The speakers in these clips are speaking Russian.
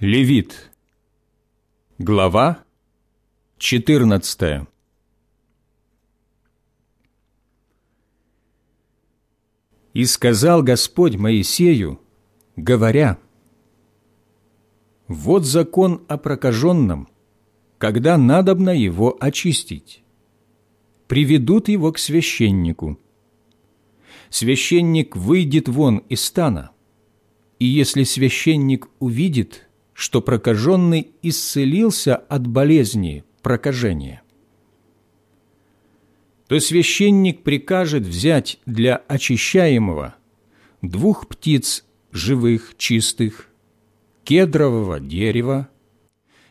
Левит. Глава 14 И сказал Господь Моисею, говоря, «Вот закон о прокаженном, когда надобно его очистить. Приведут его к священнику. Священник выйдет вон из стана, и если священник увидит, что прокаженный исцелился от болезни прокажения, то священник прикажет взять для очищаемого двух птиц живых, чистых, кедрового дерева,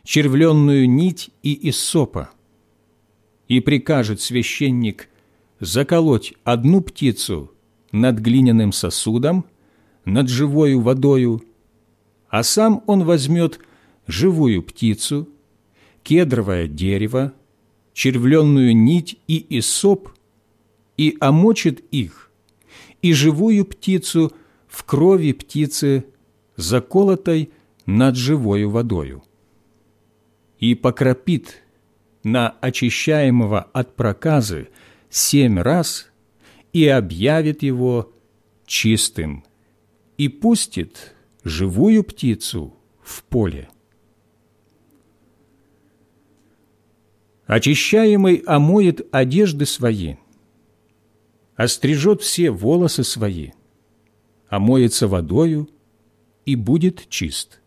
червленную нить и иссопа, и прикажет священник заколоть одну птицу над глиняным сосудом, над живою водою, а сам он возьмет живую птицу, кедровое дерево, червленную нить и иссоп, и омочит их, и живую птицу в крови птицы, заколотой над живою водою, и покропит на очищаемого от проказы семь раз и объявит его чистым, и пустит живую птицу в поле. Очищаемый омоет одежды свои, острижет все волосы свои, омоется водою и будет чист.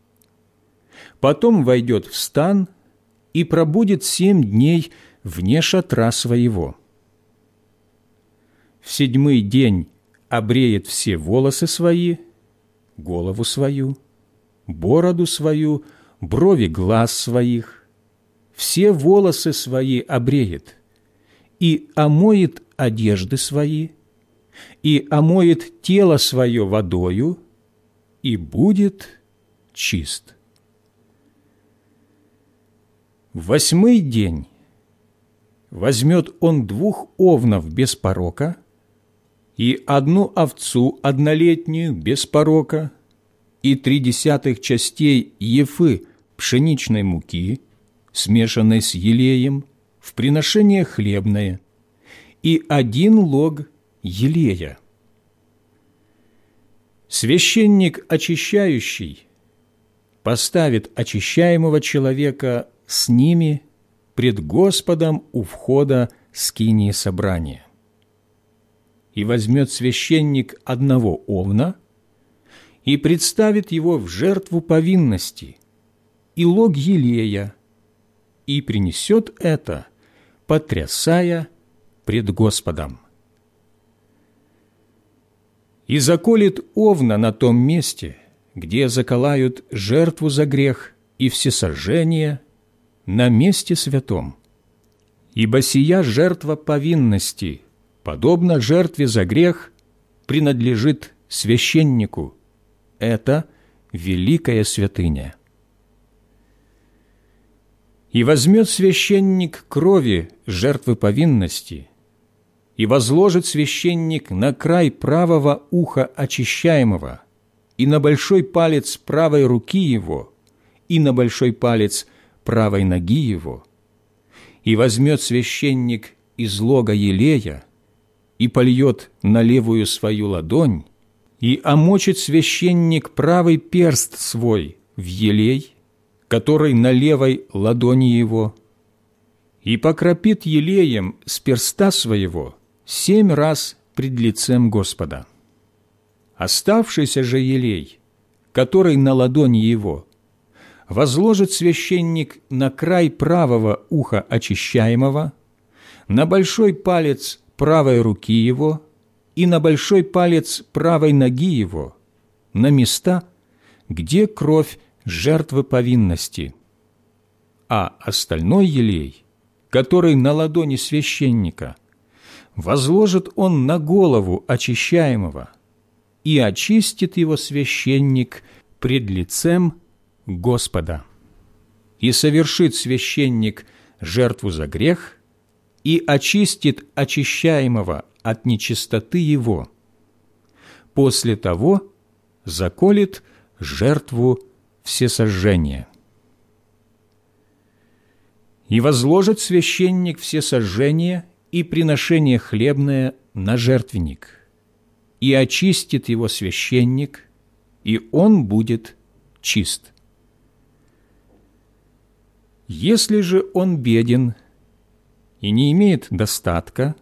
Потом войдет в стан и пробудет семь дней вне шатра своего. В седьмой день обреет все волосы свои – голову свою, бороду свою, брови глаз своих, все волосы свои обреет, и омоет одежды свои, и омоет тело свое водою, и будет чист. В восьмой день возьмет он двух овнов без порока – и одну овцу однолетнюю без порока, и три десятых частей ефы пшеничной муки, смешанной с елеем, в приношение хлебное, и один лог елея. Священник очищающий поставит очищаемого человека с ними пред Господом у входа скинии собрания и возьмет священник одного овна и представит его в жертву повинности и лог елея, и принесет это, потрясая пред Господом. И заколет овна на том месте, где заколают жертву за грех и всесожжение на месте святом. Ибо сия жертва повинности – подобно жертве за грех, принадлежит священнику. Это великая святыня. И возьмет священник крови жертвы повинности, и возложит священник на край правого уха очищаемого, и на большой палец правой руки его, и на большой палец правой ноги его, и возьмет священник из лога елея, и польет на левую свою ладонь, и омочит священник правый перст свой в елей, который на левой ладони его, и покропит елеем с перста своего семь раз пред лицем Господа. Оставшийся же елей, который на ладони его, возложит священник на край правого уха очищаемого, на большой палец правой руки его и на большой палец правой ноги его, на места, где кровь жертвы повинности. А остальной елей, который на ладони священника, возложит он на голову очищаемого, и очистит его священник пред лицем Господа. И совершит священник жертву за грех – и очистит очищаемого от нечистоты его. После того заколет жертву всесожжение. И возложит священник всесожжение и приношение хлебное на жертвенник, и очистит его священник, и он будет чист. Если же он беден и не имеет достатка,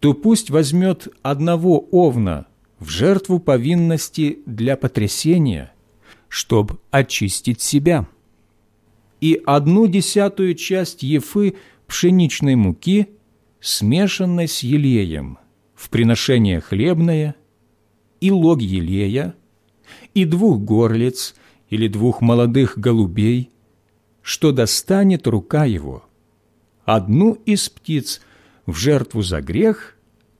то пусть возьмет одного овна в жертву повинности для потрясения, чтобы очистить себя, и одну десятую часть ефы пшеничной муки, смешанной с елеем, в приношение хлебное, и лог елея, и двух горлиц или двух молодых голубей – что достанет рука его, одну из птиц в жертву за грех,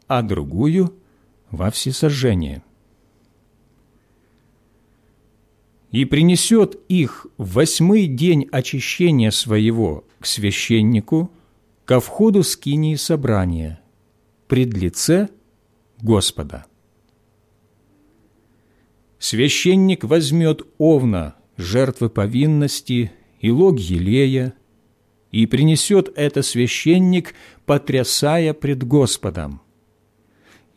а другую во всесожжение. И принесет их в восьмой день очищения своего к священнику, ко входу скинии собрания, пред лице Господа. Священник возьмет овна жертвы повинности и лог елея, и принесет это священник, потрясая пред Господом,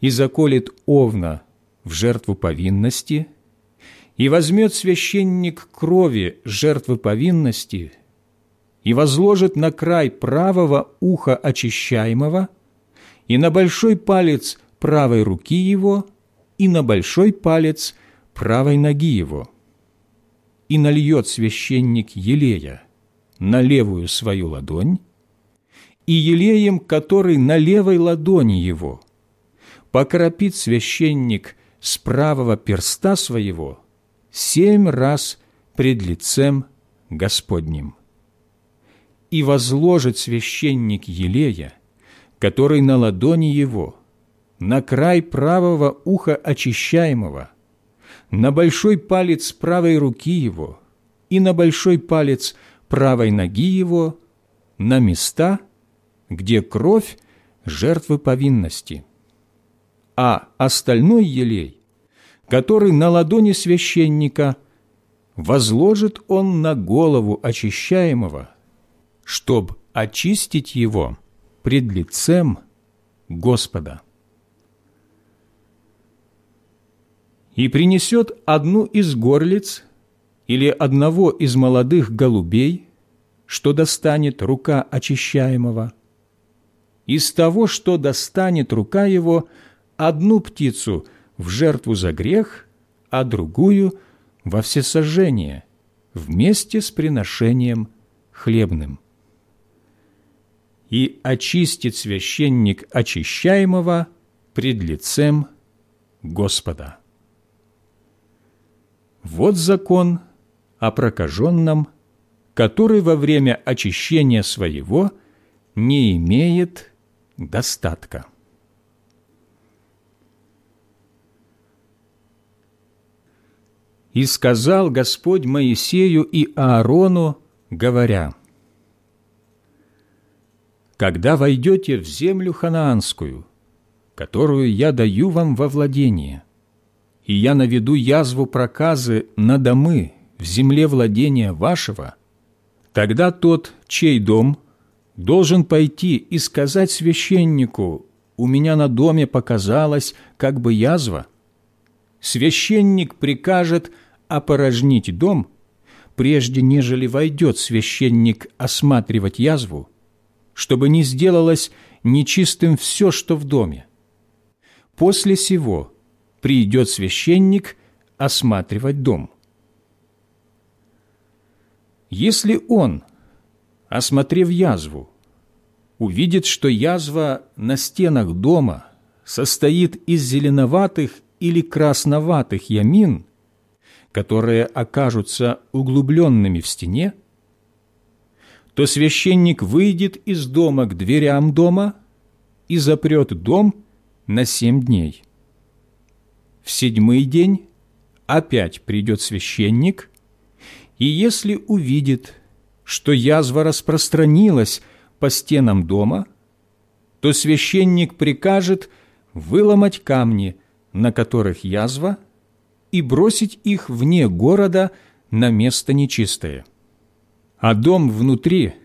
и заколет овна в жертву повинности, и возьмет священник крови жертвы повинности и возложит на край правого уха очищаемого и на большой палец правой руки его и на большой палец правой ноги его. И нальет священник елея на левую свою ладонь, и елеем, который на левой ладони его, покропит священник с правого перста своего семь раз пред лицем Господним. И возложит священник елея, который на ладони его, на край правого уха очищаемого – на большой палец правой руки его и на большой палец правой ноги его на места, где кровь жертвы повинности. А остальной елей, который на ладони священника, возложит он на голову очищаемого, чтоб очистить его пред лицем Господа. и принесет одну из горлиц или одного из молодых голубей, что достанет рука очищаемого. Из того, что достанет рука его, одну птицу в жертву за грех, а другую во всесожжение, вместе с приношением хлебным. И очистит священник очищаемого пред лицем Господа. Вот закон о прокаженном, который во время очищения своего не имеет достатка. И сказал Господь Моисею и Аарону, говоря, «Когда войдете в землю ханаанскую, которую я даю вам во владение, и я наведу язву проказы на домы в земле владения вашего, тогда тот, чей дом, должен пойти и сказать священнику, «У меня на доме показалась как бы язва». Священник прикажет опорожнить дом, прежде нежели войдет священник осматривать язву, чтобы не сделалось нечистым все, что в доме. После сего придет священник осматривать дом. Если он, осмотрев язву, увидит, что язва на стенах дома состоит из зеленоватых или красноватых ямин, которые окажутся углубленными в стене, то священник выйдет из дома к дверям дома и запрет дом на семь дней. В седьмой день опять придет священник, и если увидит, что язва распространилась по стенам дома, то священник прикажет выломать камни, на которых язва, и бросить их вне города на место нечистое. А дом внутри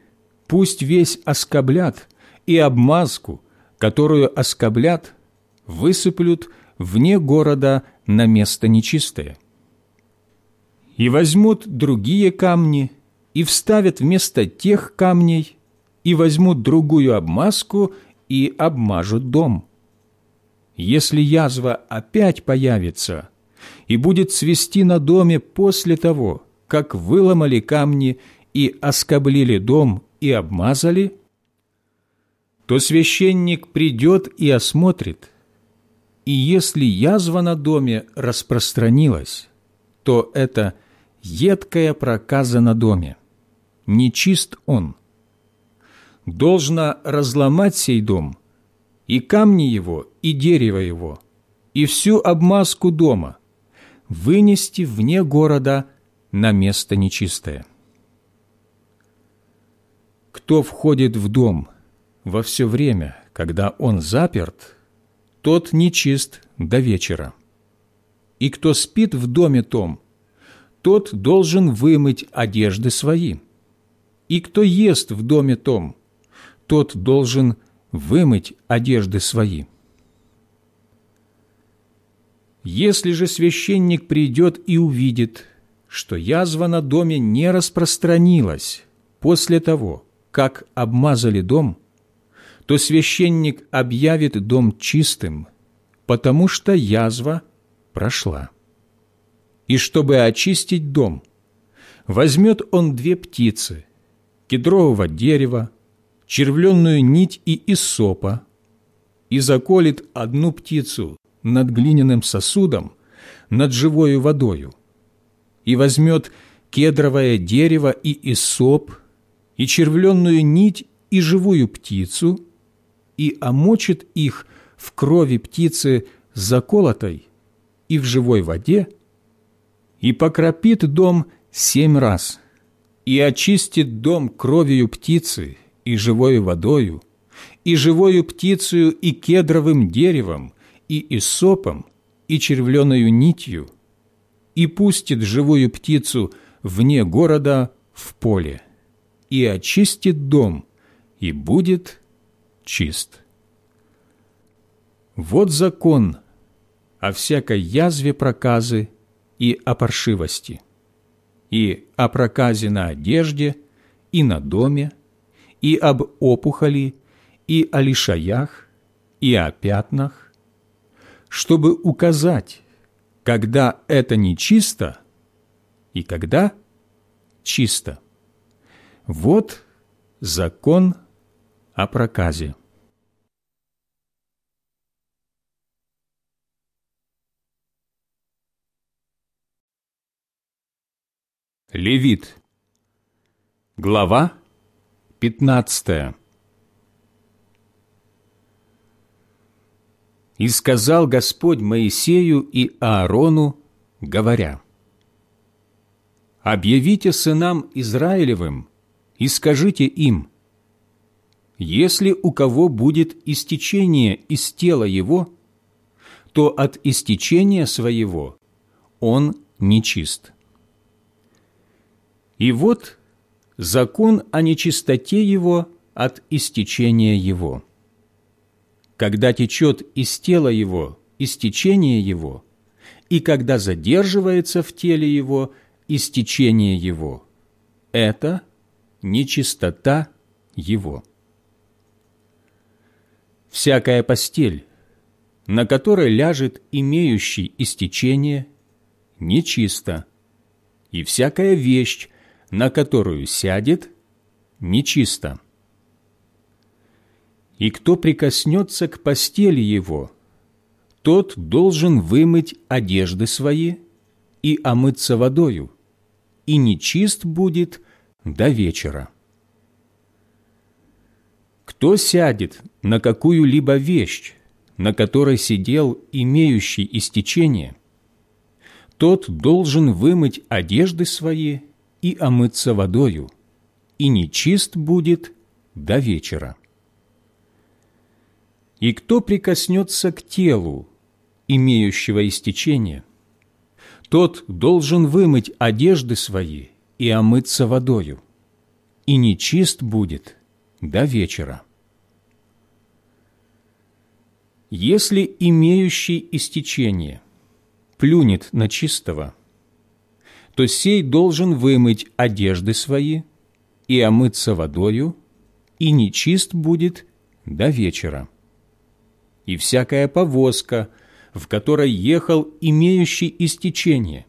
пусть весь оскоблят, и обмазку, которую оскоблят, высыплют вне города на место нечистое. И возьмут другие камни и вставят вместо тех камней, и возьмут другую обмазку и обмажут дом. Если язва опять появится и будет свести на доме после того, как выломали камни и оскоблили дом и обмазали, то священник придет и осмотрит, и если язва на доме распространилась, то это едкая проказа на доме, нечист он. Должно разломать сей дом, и камни его, и дерево его, и всю обмазку дома, вынести вне города на место нечистое. Кто входит в дом во все время, когда он заперт, тот нечист до вечера. И кто спит в доме том, тот должен вымыть одежды свои. И кто ест в доме том, тот должен вымыть одежды свои. Если же священник придет и увидит, что язва на доме не распространилась после того, как обмазали дом, то священник объявит дом чистым, потому что язва прошла. И чтобы очистить дом, возьмет он две птицы, кедрового дерева, червленную нить и исопа, и заколет одну птицу над глиняным сосудом, над живою водою, и возьмет кедровое дерево и исоп, и червленную нить и живую птицу, и омочит их в крови птицы заколотой и в живой воде, и покропит дом семь раз, и очистит дом кровью птицы и живой водою, и живою птицею и кедровым деревом, и исопом, и червленою нитью, и пустит живую птицу вне города в поле и очистит дом, и будет чист. Вот закон о всякой язве проказы и о паршивости, и о проказе на одежде, и на доме, и об опухоли, и о лишаях, и о пятнах, чтобы указать, когда это нечисто и когда чисто. Вот закон о проказе. Левит. Глава 15. «И сказал Господь Моисею и Аарону, говоря, «Объявите сынам Израилевым, и скажите им, если у кого будет истечение из тела его, то от истечения своего он нечист. И вот закон о нечистоте его от истечения его. Когда течет из тела его истечение его, и когда задерживается в теле его истечение его, это – нечистота его. Всякая постель, на которой ляжет имеющий истечение, нечисто, и всякая вещь, на которую сядет, нечисто. И кто прикоснется к постели его, тот должен вымыть одежды свои и омыться водою, и нечист будет до вечера. Кто сядет на какую-либо вещь, на которой сидел имеющий истечение, тот должен вымыть одежды свои и омыться водою, и нечист будет до вечера. И кто прикоснется к телу, имеющего истечение, тот должен вымыть одежды свои и омыться водою, и нечист будет до вечера. Если имеющий истечение плюнет на чистого, то сей должен вымыть одежды свои и омыться водою, и нечист будет до вечера. И всякая повозка, в которой ехал имеющий истечение,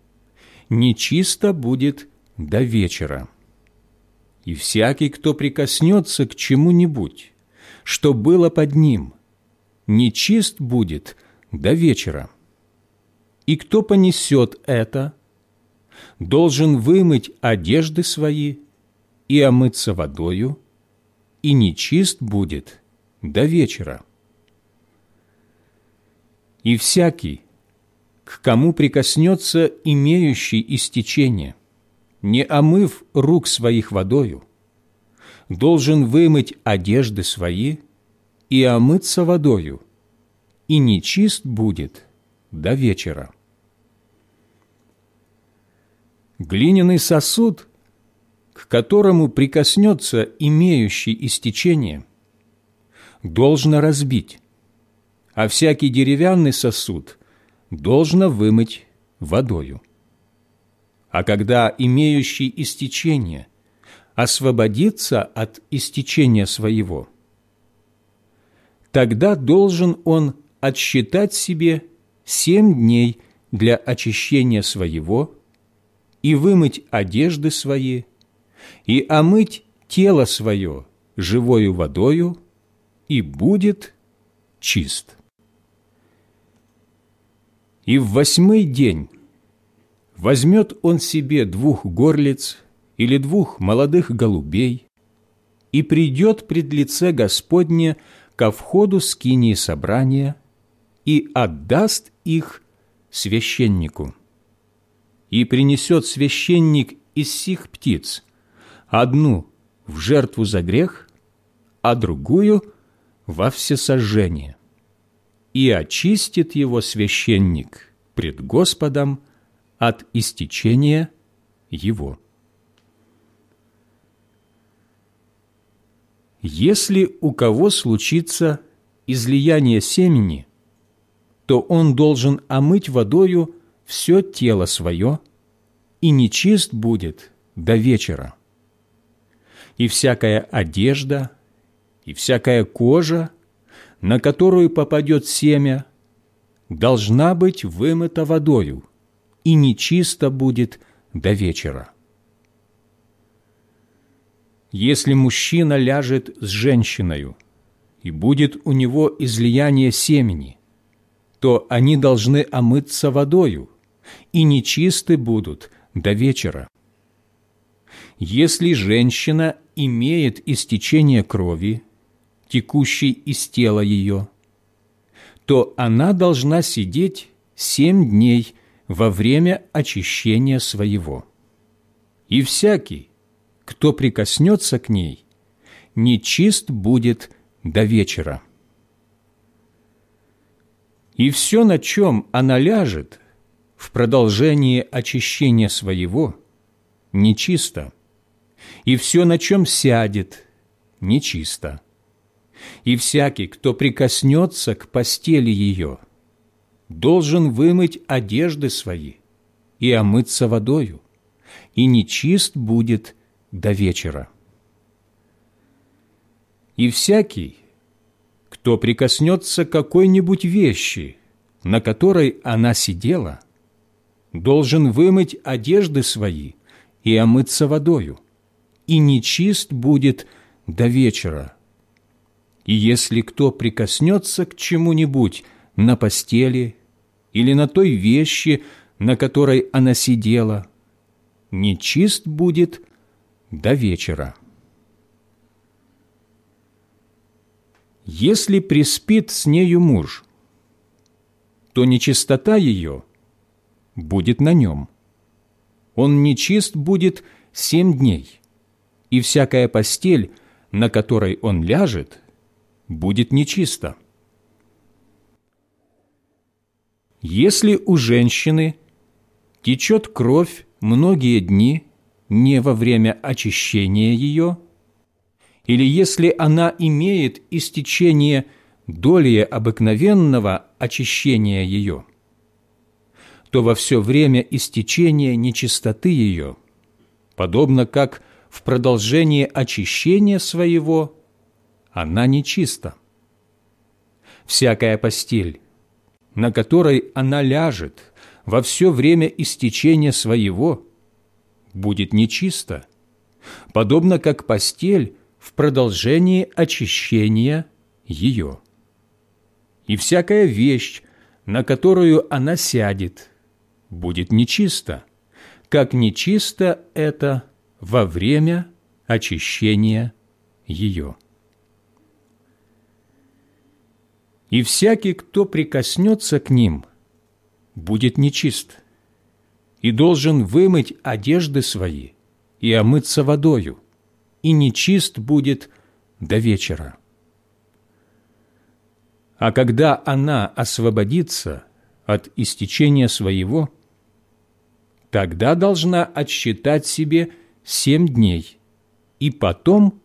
нечисто будет до вечера. И всякий, кто прикоснется к чему-нибудь, что было под ним, нечист будет до вечера. И кто понесет это, должен вымыть одежды свои и омыться водою, и нечист будет до вечера. И всякий, к кому прикоснется имеющий истечение, не омыв рук своих водою, должен вымыть одежды свои и омыться водою, и нечист будет до вечера. Глиняный сосуд, к которому прикоснется имеющий истечение, должно разбить, а всякий деревянный сосуд должно вымыть водою. А когда имеющий истечение освободится от истечения своего, тогда должен он отсчитать себе семь дней для очищения своего и вымыть одежды свои, и омыть тело свое живою водою, и будет чист. И в восьмой день возьмет он себе двух горлиц или двух молодых голубей и придет пред лице Господне ко входу скинии собрания и отдаст их священнику и принесет священник из сих птиц одну в жертву за грех, а другую во всесожжение. И очистит его священник пред Господом от истечения его. Если у кого случится излияние семени, то он должен омыть водою все тело свое, и нечист будет до вечера. И всякая одежда, и всякая кожа, на которую попадет семя, должна быть вымыта водою, и нечисто будет до вечера. Если мужчина ляжет с женщиною, и будет у него излияние семени, то они должны омыться водою, и нечисты будут до вечера. Если женщина имеет истечение крови, текущей из тела ее, то она должна сидеть семь дней во время очищения своего. И всякий, кто прикоснется к ней, нечист будет до вечера. И все, на чем она ляжет – в продолжении очищения своего нечисто, и все, на чем сядет, нечисто. И всякий, кто прикоснется к постели ее, должен вымыть одежды свои и омыться водою, и нечист будет до вечера. И всякий, кто прикоснется к какой-нибудь вещи, на которой она сидела – должен вымыть одежды свои и омыться водою, и нечист будет до вечера. И если кто прикоснется к чему-нибудь на постели или на той вещи, на которой она сидела, нечист будет до вечера. Если приспит с нею муж, то нечистота ее будет на нем. Он нечист будет семь дней, и всякая постель, на которой он ляжет, будет нечиста. Если у женщины течет кровь многие дни не во время очищения ее, или если она имеет истечение долее обыкновенного очищения ее, то во все время истечения нечистоты ее, подобно как в продолжении очищения своего, она нечиста. Всякая постель, на которой она ляжет во все время истечения своего, будет нечиста, подобно как постель в продолжении очищения ее. И всякая вещь, на которую она сядет, будет нечиста, как нечисто это во время очищения ее. И всякий, кто прикоснется к ним, будет нечист, и должен вымыть одежды свои и омыться водою, и нечист будет до вечера. А когда она освободится от истечения своего, тогда должна отсчитать себе семь дней, и потом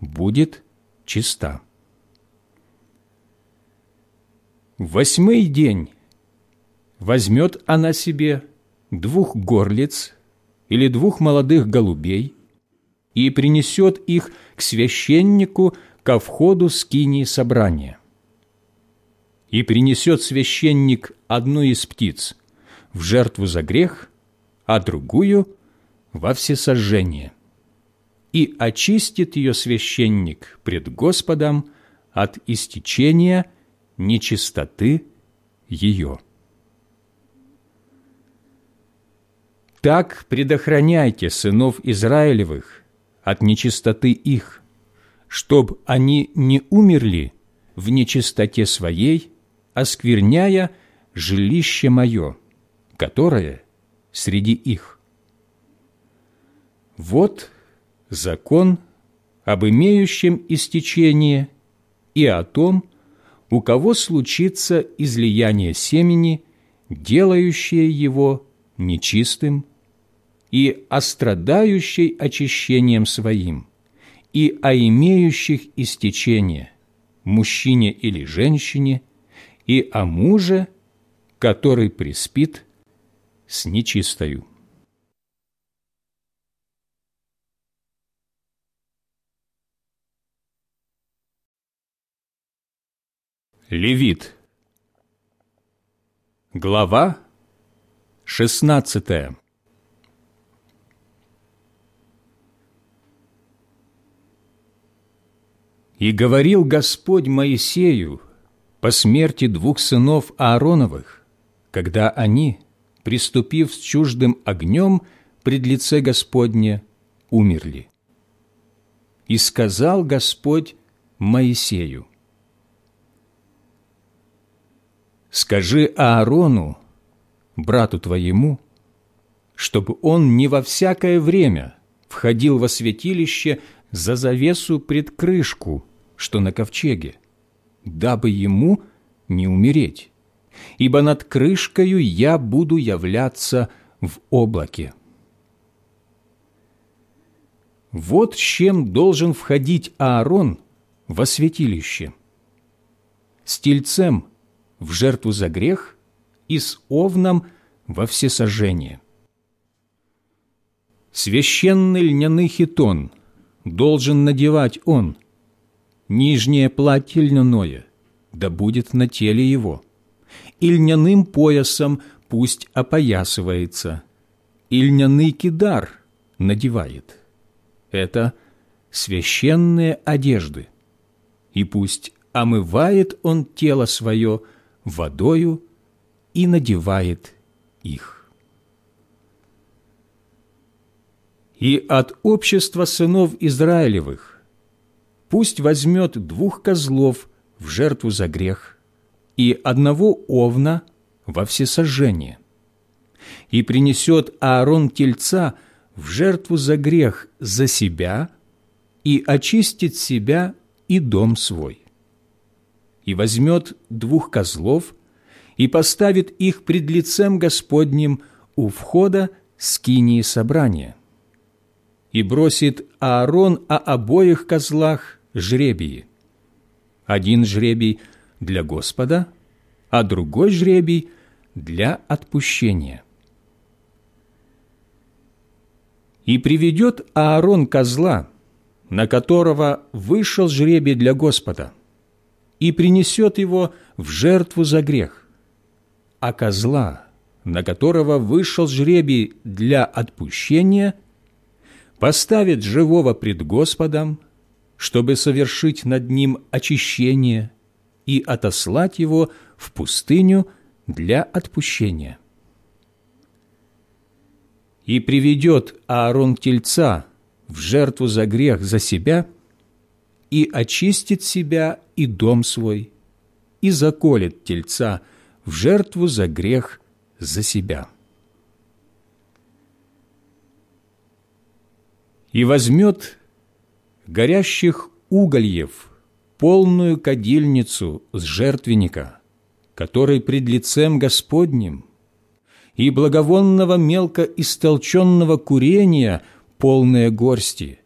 будет чиста. В восьмой день возьмет она себе двух горлиц или двух молодых голубей и принесет их к священнику ко входу скинии собрания. И принесет священник одну из птиц в жертву за грех, а другую – во всесожжение. И очистит ее священник пред Господом от истечения – нечистоты ее. Так предохраняйте сынов Израилевых от нечистоты их, чтоб они не умерли в нечистоте своей, оскверняя жилище мое, которое среди их. Вот закон об имеющем истечение и о том, у кого случится излияние семени, делающее его нечистым, и о страдающей очищением своим, и о имеющих истечение, мужчине или женщине, и о муже, который приспит с нечистою. Левит. Глава 16 «И говорил Господь Моисею по смерти двух сынов Аароновых, когда они, приступив с чуждым огнем пред лице Господне, умерли. И сказал Господь Моисею, «Скажи Аарону, брату твоему, чтобы он не во всякое время входил во святилище за завесу пред крышку, что на ковчеге, дабы ему не умереть, ибо над крышкою я буду являться в облаке». Вот с чем должен входить Аарон во святилище. С тельцем – в жертву за грех и с овном во всесожжение. Священный льняный хитон должен надевать он, нижнее платье льняное, да будет на теле его, и льняным поясом пусть опоясывается, и льняный кидар надевает. Это священные одежды, и пусть омывает он тело свое водою и надевает их. И от общества сынов Израилевых пусть возьмет двух козлов в жертву за грех и одного овна во всесожжение, и принесет Аарон тельца в жертву за грех за себя и очистит себя и дом свой и возьмет двух козлов и поставит их пред лицем Господним у входа скинии собрания. И бросит Аарон о обоих козлах жребии. Один жребий для Господа, а другой жребий для отпущения. И приведет Аарон козла, на которого вышел жребий для Господа, и принесет его в жертву за грех, а козла, на которого вышел жребий для отпущения, поставит живого пред Господом, чтобы совершить над ним очищение и отослать его в пустыню для отпущения. И приведет Аарон тельца в жертву за грех за себя и очистит себя и дом свой, и заколет тельца в жертву за грех за себя. И возьмет горящих угольев полную кадильницу с жертвенника, который пред лицем Господним, и благовонного мелко истолченного курения полные горсти,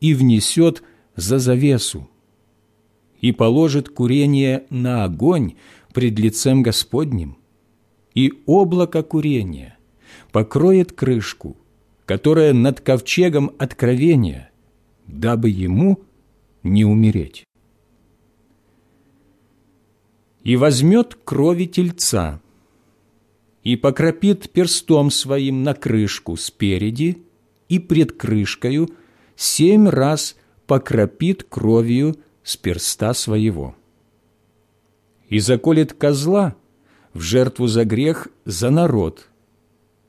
и внесет за завесу, и положит курение на огонь пред лицем Господним, и облако курения покроет крышку, которая над ковчегом откровения, дабы ему не умереть. И возьмет крови тельца, и покропит перстом своим на крышку спереди и пред крышкою семь раз покропит кровью с перста своего. И заколет козла в жертву за грех за народ,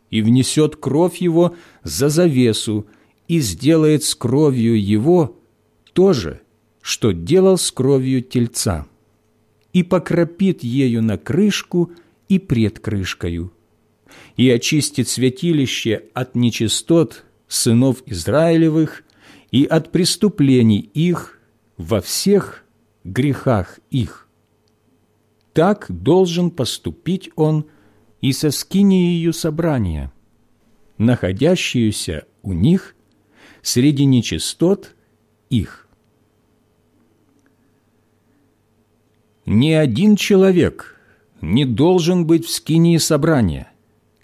и внесет кровь его за завесу, и сделает с кровью его то же, что делал с кровью тельца, и покропит ею на крышку и пред крышкою, и очистит святилище от нечистот сынов Израилевых и от преступлений их во всех грехах их. Так должен поступить он и со скинией собрания, находящуюся у них среди нечистот их. Ни один человек не должен быть в скинии собрания,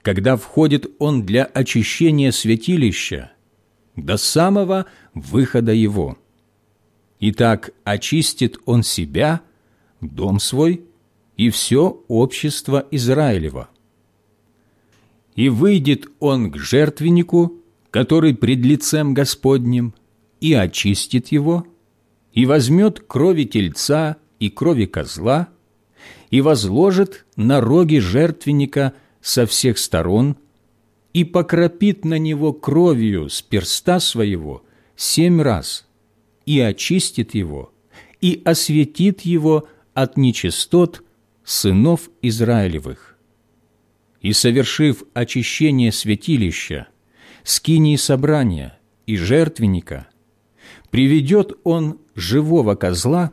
когда входит он для очищения святилища до самого выхода его. Итак, очистит он себя, дом свой и все общество Израилева. И выйдет он к жертвеннику, который пред лицем Господним, и очистит его, и возьмет крови тельца и крови козла, и возложит на роги жертвенника со всех сторон, и покропит на него кровью с перста своего семь раз – и очистит его, и осветит его от нечистот сынов Израилевых. И, совершив очищение святилища, скинии собрания и жертвенника, приведет он живого козла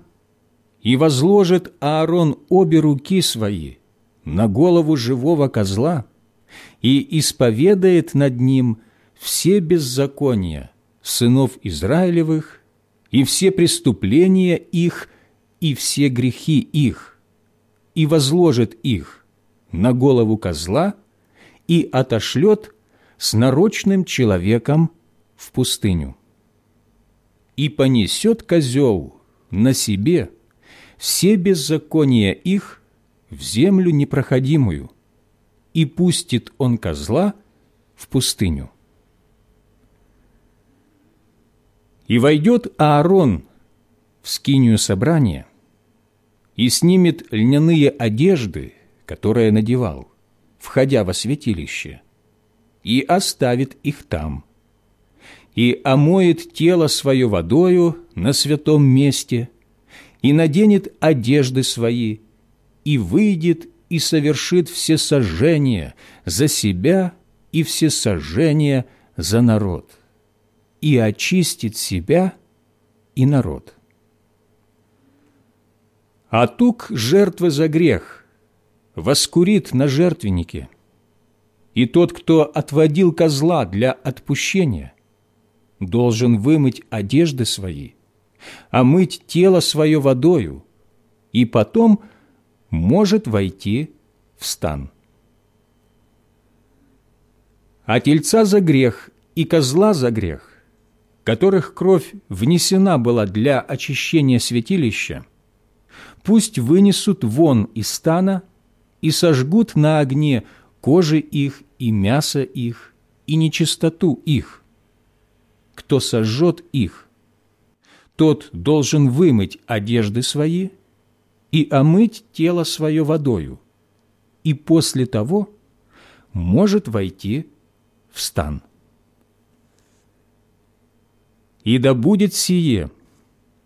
и возложит Аарон обе руки свои на голову живого козла и исповедает над ним все беззакония сынов Израилевых и все преступления их, и все грехи их, и возложит их на голову козла и отошлет с нарочным человеком в пустыню. И понесет козел на себе все беззакония их в землю непроходимую, и пустит он козла в пустыню. И войдет Аарон в скинию собрания и снимет льняные одежды, которые надевал, входя во святилище, и оставит их там, и омоет тело свое водою на святом месте, и наденет одежды свои, и выйдет и совершит все сожжения за себя и все сожжения за народ и очистит себя и народ. А тук жертвы за грех воскурит на жертвеннике и тот, кто отводил козла для отпущения, должен вымыть одежды свои, омыть тело свое водою, и потом может войти в стан. А тельца за грех и козла за грех, которых кровь внесена была для очищения святилища, пусть вынесут вон из стана и сожгут на огне кожи их и мясо их и нечистоту их. Кто сожжет их, тот должен вымыть одежды свои и омыть тело свое водою, и после того может войти в стан. И да будет сие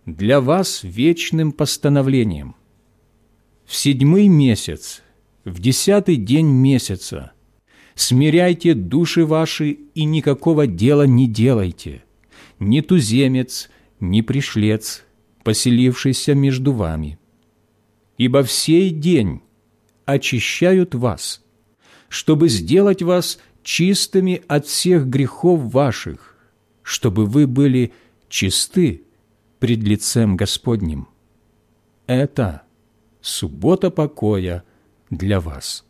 для вас вечным постановлением. В седьмой месяц, в десятый день месяца, смиряйте души ваши и никакого дела не делайте, ни туземец, ни пришлец, поселившийся между вами. Ибо в сей день очищают вас, чтобы сделать вас чистыми от всех грехов ваших, чтобы вы были чисты пред лицем Господним. Это суббота покоя для вас.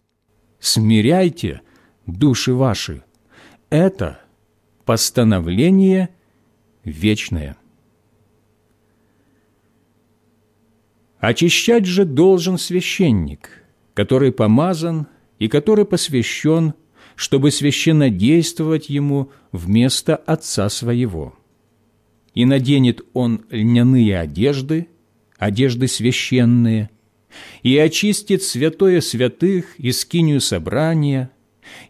Смиряйте души ваши. Это постановление вечное. Очищать же должен священник, который помазан и который посвящен чтобы священно действовать ему вместо отца своего. И наденет он льняные одежды, одежды священные, и очистит святое святых и скинию собрания,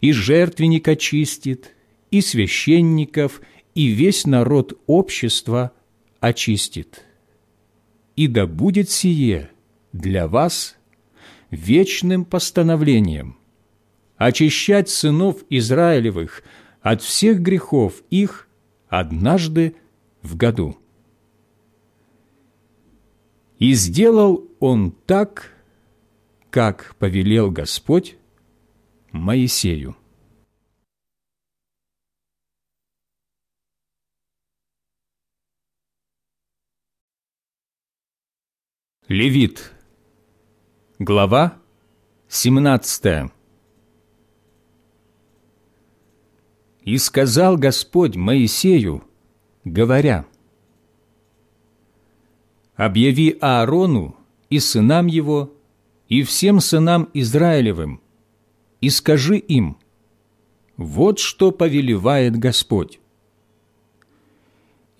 и жертвенник очистит, и священников, и весь народ общества очистит. И да будет сие для вас вечным постановлением, очищать сынов Израилевых от всех грехов их однажды в году. И сделал он так, как повелел Господь Моисею. Левит. Глава 17. И сказал Господь Моисею, говоря, «Объяви Аарону и сынам его, и всем сынам Израилевым, и скажи им, вот что повелевает Господь.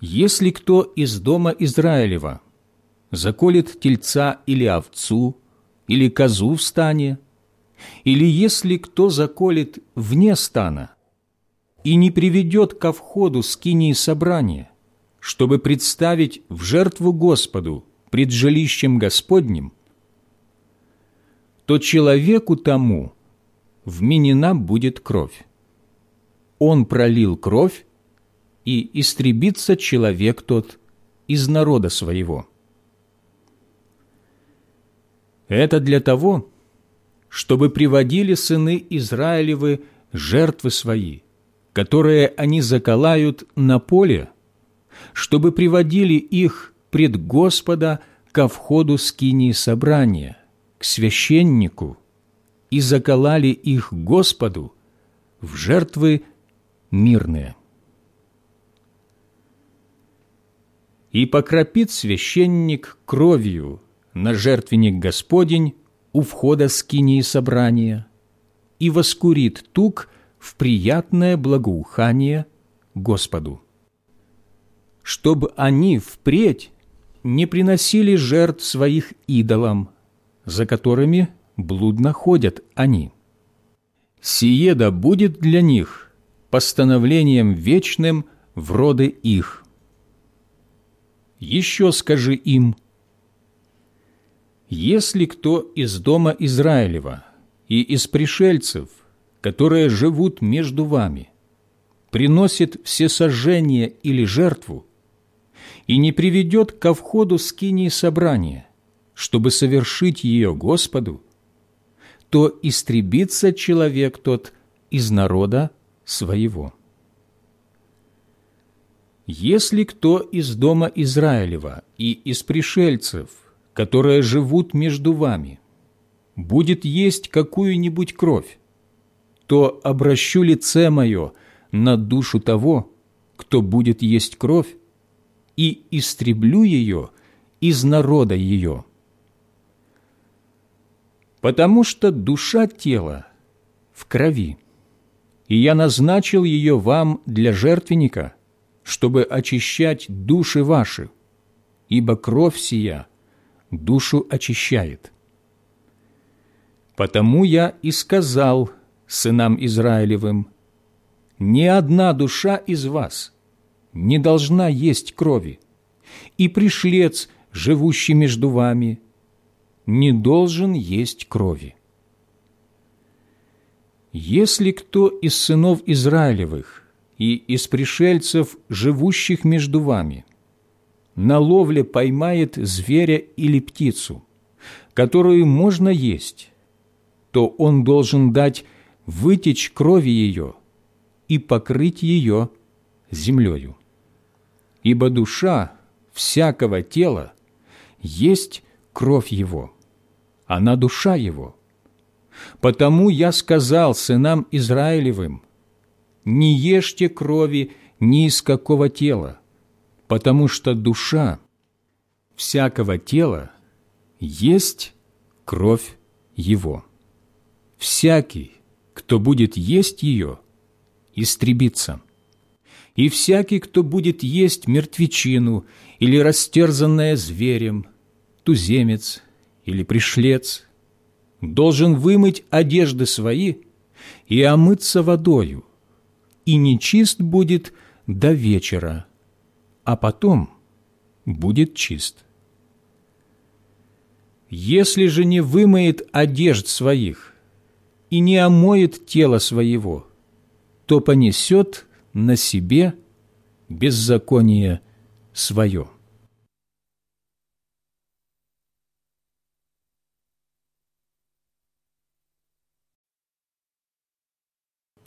Если кто из дома Израилева заколет тельца или овцу, или козу в стане, или если кто заколет вне стана, и не приведет ко входу скинии собрания, чтобы представить в жертву Господу пред жилищем Господним, то человеку тому вменена будет кровь. Он пролил кровь, и истребится человек тот из народа своего. Это для того, чтобы приводили сыны Израилевы жертвы свои – которые они заколают на поле, чтобы приводили их пред Господа ко входу скинии собрания, к священнику, и заколали их Господу в жертвы мирные. И покропит священник кровью на жертвенник Господень у входа скинии собрания, и воскурит тук – в приятное благоухание Господу. Чтобы они впредь не приносили жертв своих идолам, за которыми блудно ходят они. Сие да будет для них постановлением вечным в роды их. Еще скажи им, если кто из дома Израилева и из пришельцев которые живут между вами, приносит всесожжение или жертву и не приведет ко входу скинии собрания, чтобы совершить ее Господу, то истребится человек тот из народа своего. Если кто из дома Израилева и из пришельцев, которые живут между вами, будет есть какую-нибудь кровь, то обращу лице мое на душу того, кто будет есть кровь, и истреблю ее из народа ее. Потому что душа тела в крови, и я назначил ее вам для жертвенника, чтобы очищать души ваши, ибо кровь сия душу очищает. Потому я и сказал сынам Израилевым, «Ни одна душа из вас не должна есть крови, и пришлец, живущий между вами, не должен есть крови. Если кто из сынов Израилевых и из пришельцев, живущих между вами, на ловле поймает зверя или птицу, которую можно есть, то он должен дать вытечь крови ее и покрыть ее землею. Ибо душа всякого тела есть кровь его, она душа его. Потому я сказал сынам Израилевым, не ешьте крови ни из какого тела, потому что душа всякого тела есть кровь его. Всякий, кто будет есть ее, истребится. И всякий, кто будет есть мертвечину или растерзанное зверем, туземец или пришлец, должен вымыть одежды свои и омыться водою, и нечист будет до вечера, а потом будет чист. Если же не вымоет одежд своих и не омоет тело своего, то понесет на себе беззаконие свое.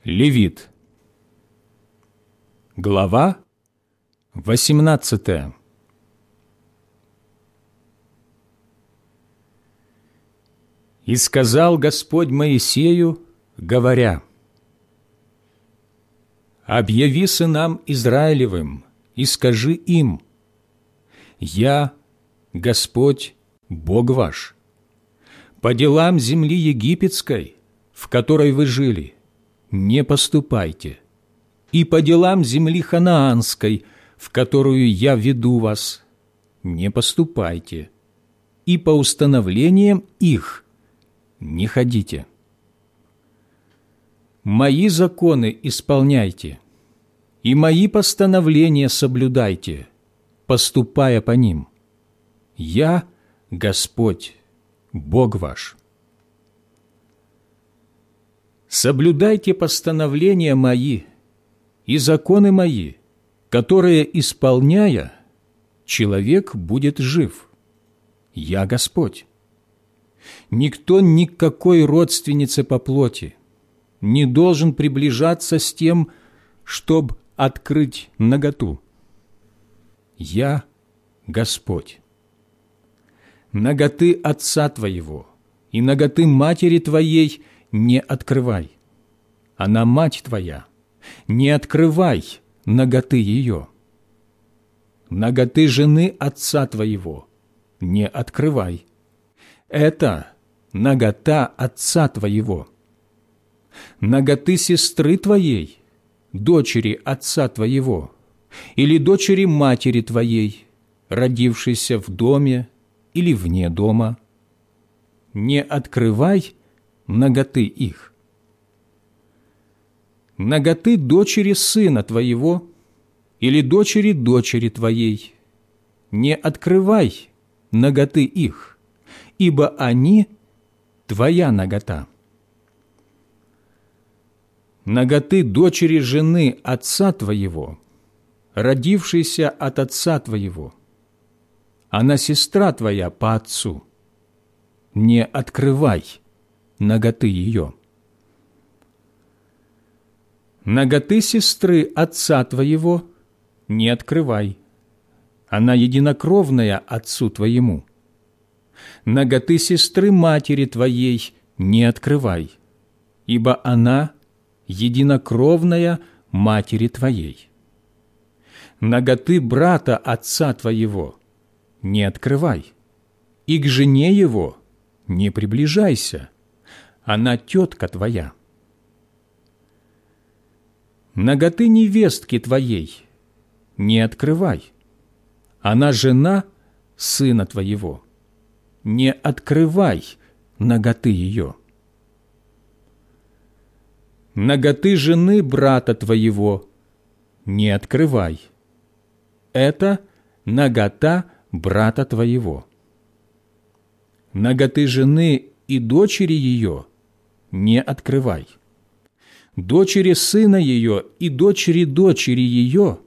Левит. Глава 18. И сказал Господь Моисею, говоря, «Объяви сынам Израилевым и скажи им, «Я, Господь, Бог ваш, по делам земли египетской, в которой вы жили, не поступайте, и по делам земли ханаанской, в которую я веду вас, не поступайте, и по установлениям их не ходите. Мои законы исполняйте, и мои постановления соблюдайте, поступая по ним. Я Господь, Бог ваш» соблюдайте постановления мои и законы мои, которые, исполняя, человек будет жив. Я Господь. Никто никакой родственнице по плоти не должен приближаться с тем, чтобы открыть наготу. Я Господь. Наготы отца твоего и наготы матери твоей – не открывай. Она мать твоя, не открывай ноготы ее. Ноготы жены отца твоего не открывай. Это нагота отца твоего. Ноготы сестры твоей, дочери отца твоего, или дочери матери твоей, родившейся в доме или вне дома. Не открывай наготы их. Наготы дочери сына твоего или дочери дочери твоей. Не открывай наготы их, ибо они твоя нагота. Наготы дочери жены отца твоего, родившейся от отца твоего. Она сестра твоя по отцу. Не открывай наготы ее. Ноготы сестры отца твоего не открывай, она единокровная отцу твоему. Ноготы сестры матери твоей не открывай, ибо она единокровная матери твоей. Ноготы брата отца твоего не открывай, и к жене его не приближайся, она тетка твоя. Ноготы невестки твоей не открывай, она жена сына твоего. Не открывай ноготы ее. Ноготы жены брата твоего не открывай. Это нагота брата твоего. Ноготы жены и дочери ее не открывай. Дочери сына ее и дочери дочери ее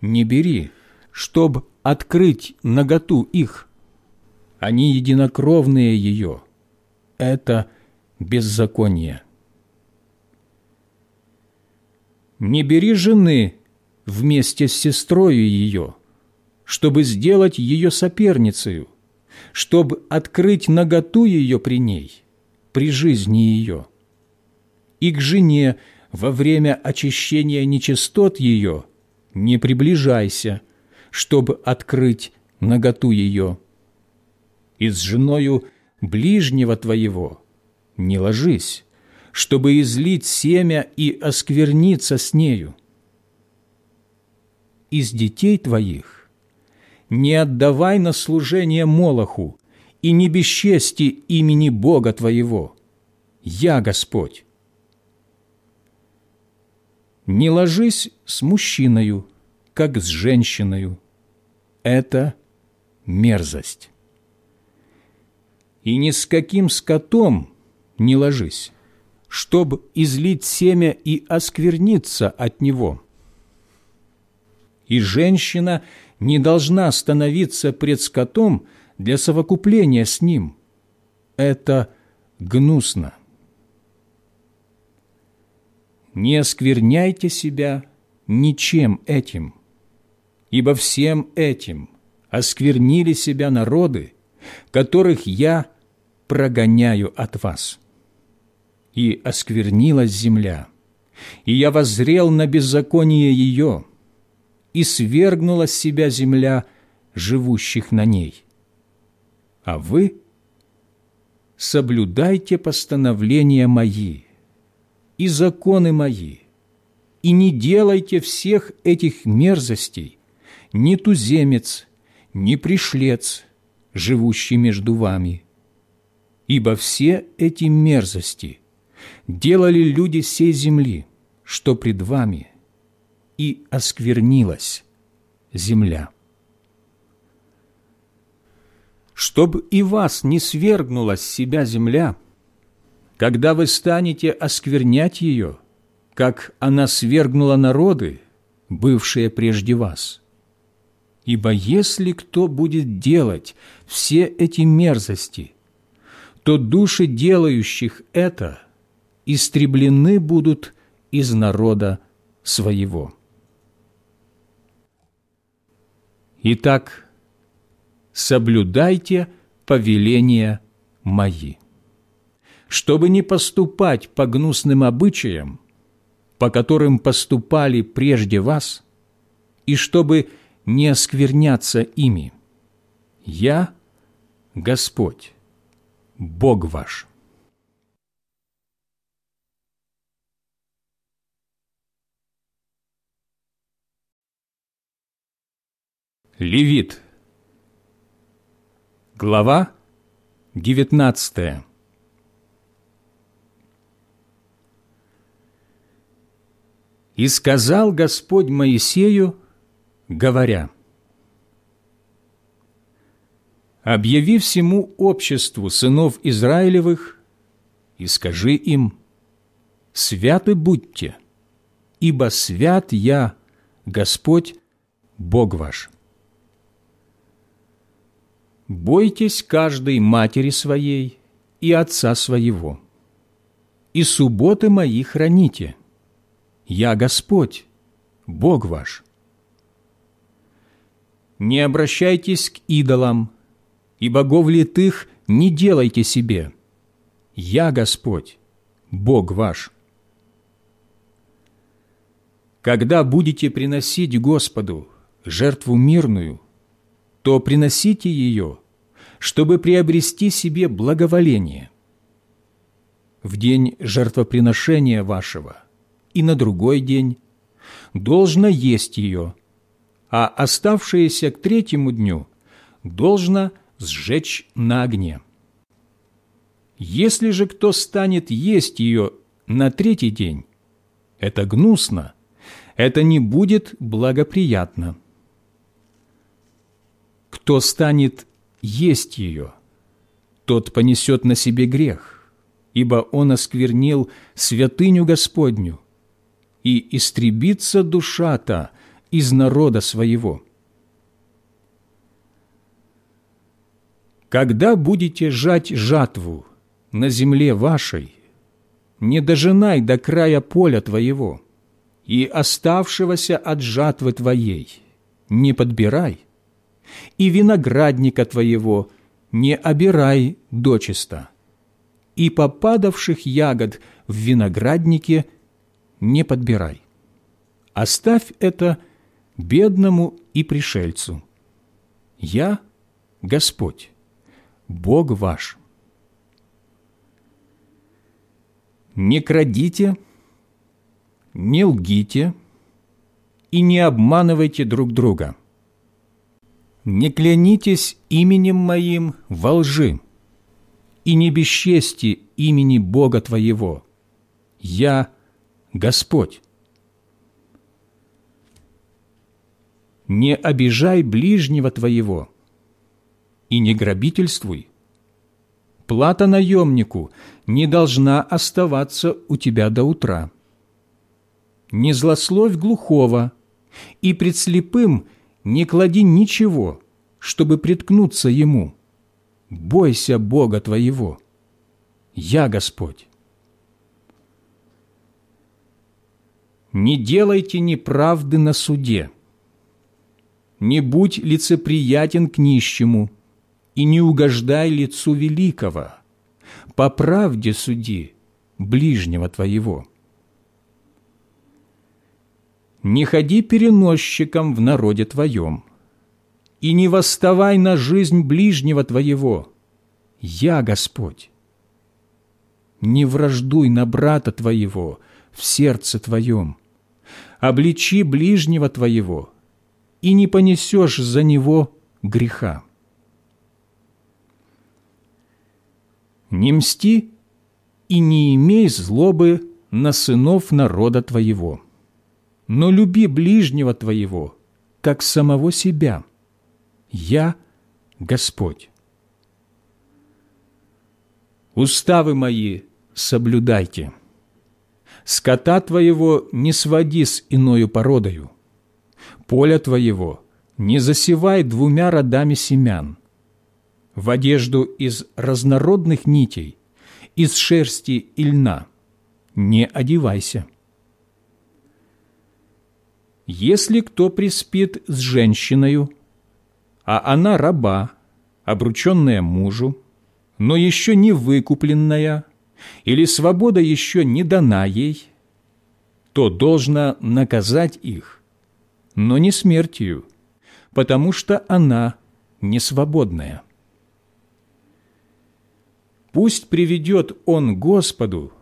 не бери, чтоб открыть наготу их. Они единокровные ее. Это беззаконие. Не бери жены вместе с сестрою ее, чтобы сделать ее соперницею, чтобы открыть наготу ее при ней, при жизни ее. И к жене во время очищения нечистот ее не приближайся, чтобы открыть наготу ее. И с женою ближнего твоего не ложись, чтобы излить семя и оскверниться с нею. Из детей твоих не отдавай на служение Молоху и не бесчести имени Бога твоего. Я Господь. Не ложись с мужчиною, как с женщиною. Это мерзость. И ни с каким скотом не ложись, чтобы излить семя и оскверниться от него. И женщина не должна становиться пред скотом для совокупления с ним. Это гнусно. Не оскверняйте себя ничем этим, ибо всем этим осквернили себя народы, которых я прогоняю от вас. И осквернилась земля, и я воззрел на беззаконие ее, и свергнула с себя земля живущих на ней. А вы соблюдайте постановления мои и законы мои, и не делайте всех этих мерзостей, ни туземец, ни пришлец, живущий между вами. Ибо все эти мерзости делали люди сей земли, что пред вами, и осквернилась земля. Чтоб и вас не свергнула с себя земля, когда вы станете осквернять ее, как она свергнула народы, бывшие прежде вас. Ибо если кто будет делать все эти мерзости, то души делающих это истреблены будут из народа своего. Итак, соблюдайте повеления мои, чтобы не поступать по гнусным обычаям, по которым поступали прежде вас, и чтобы не оскверняться ими. Я – Господь, Бог ваш». Левит. Глава 19 «И сказал Господь Моисею, говоря, «Объяви всему обществу сынов Израилевых и скажи им, «Святы будьте, ибо свят я, Господь, Бог ваш». Бойтесь каждой матери своей и отца своего, и субботы мои храните, Я Господь, Бог ваш. Не обращайтесь к идолам, и богов литых не делайте себе. Я Господь, Бог ваш. Когда будете приносить Господу жертву мирную, то приносите ее, чтобы приобрести себе благоволение. В день жертвоприношения вашего и на другой день должно есть ее, а оставшееся к третьему дню должно сжечь на огне. Если же кто станет есть ее на третий день, это гнусно, это не будет благоприятно. Кто станет есть ее, тот понесет на себе грех, ибо он осквернил святыню Господню, и истребится душа-то из народа своего. Когда будете жать жатву на земле вашей, не дожинай до края поля твоего, и оставшегося от жатвы твоей не подбирай, и виноградника твоего не обирай дочисто, и попадавших ягод в винограднике не подбирай. Оставь это бедному и пришельцу. Я Господь, Бог ваш. Не крадите, не лгите и не обманывайте друг друга. Не клянитесь именем Моим во лжи и не бесчести имени Бога твоего. Я Господь. Не обижай ближнего твоего и не грабительствуй. Плата наемнику не должна оставаться у тебя до утра не злословь глухого, и пред слепым не клади ничего, чтобы приткнуться ему. Бойся Бога твоего. Я Господь. Не делайте неправды на суде. Не будь лицеприятен к нищему, и не угождай лицу великого. По правде суди ближнего твоего не ходи переносчиком в народе твоем, и не восставай на жизнь ближнего твоего. Я Господь. Не враждуй на брата твоего в сердце твоем, обличи ближнего твоего, и не понесешь за него греха. Не мсти и не имей злобы на сынов народа твоего но люби ближнего твоего, как самого себя. Я Господь. Уставы мои соблюдайте. Скота твоего не своди с иною породою. Поля твоего не засевай двумя родами семян. В одежду из разнородных нитей, из шерсти и льна не одевайся если кто приспит с женщиною, а она раба, обрученная мужу, но еще не выкупленная, или свобода еще не дана ей, то должно наказать их, но не смертью, потому что она не свободная. Пусть приведет он Господу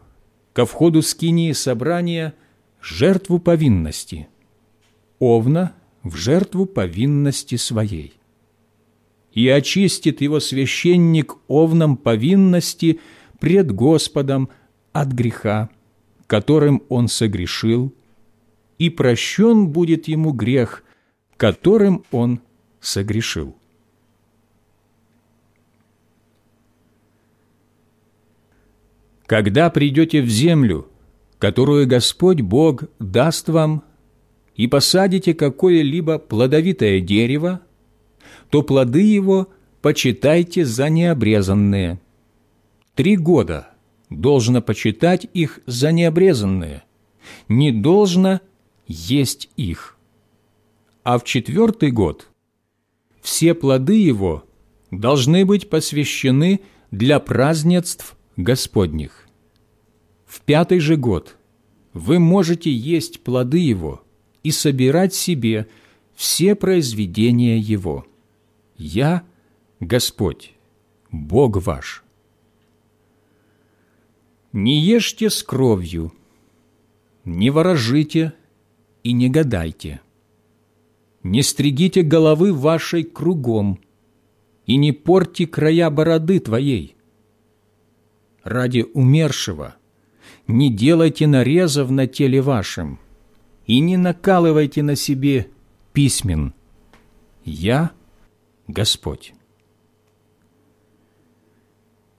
ко входу скинии собрания жертву повинности – овна в жертву повинности своей. И очистит его священник овном повинности пред Господом от греха, которым он согрешил, и прощен будет ему грех, которым он согрешил. Когда придете в землю, которую Господь Бог даст вам и посадите какое-либо плодовитое дерево, то плоды его почитайте за необрезанные. Три года должно почитать их за необрезанные, не должно есть их. А в четвертый год все плоды его должны быть посвящены для празднеств Господних. В пятый же год вы можете есть плоды его и собирать себе все произведения его. Я – Господь, Бог ваш. Не ешьте с кровью, не ворожите и не гадайте. Не стригите головы вашей кругом и не порти края бороды твоей. Ради умершего не делайте нарезов на теле вашем и не накалывайте на себе письмен. Я – Господь.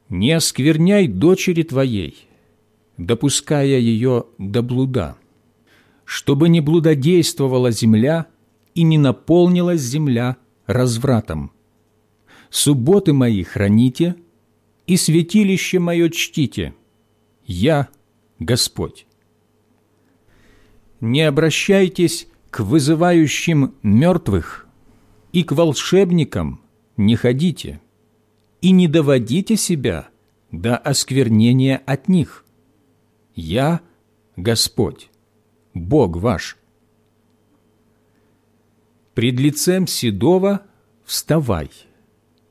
Не оскверняй дочери твоей, допуская ее до блуда, чтобы не блудодействовала земля и не наполнилась земля развратом. Субботы мои храните, и святилище мое чтите. Я Господь. Не обращайтесь к вызывающим мертвых и к волшебникам не ходите, и не доводите себя до осквернения от них. Я Господь, Бог ваш. Пред лицем седого вставай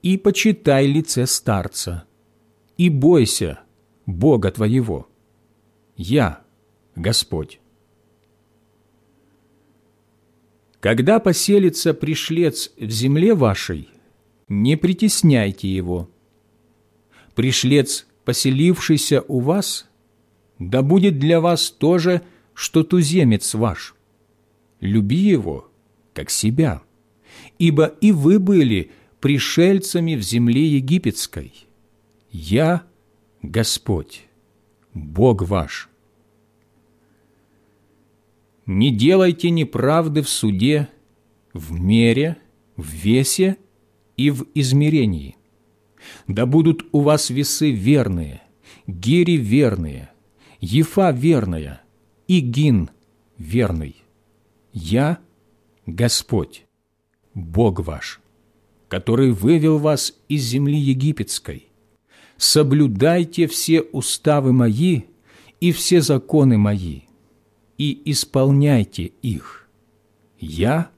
и почитай лице старца, и бойся Бога твоего. Я Господь. Когда поселится пришлец в земле вашей, не притесняйте его. Пришлец, поселившийся у вас, да будет для вас то же, что туземец ваш. Люби его, как себя, ибо и вы были пришельцами в земле египетской. Я Господь, Бог ваш. Не делайте неправды в суде, в мере, в весе и в измерении. Да будут у вас весы верные, гири верные – Ефа верная и Гин верный. Я Господь, Бог ваш, который вывел вас из земли египетской. Соблюдайте все уставы мои и все законы мои, и исполняйте их. Я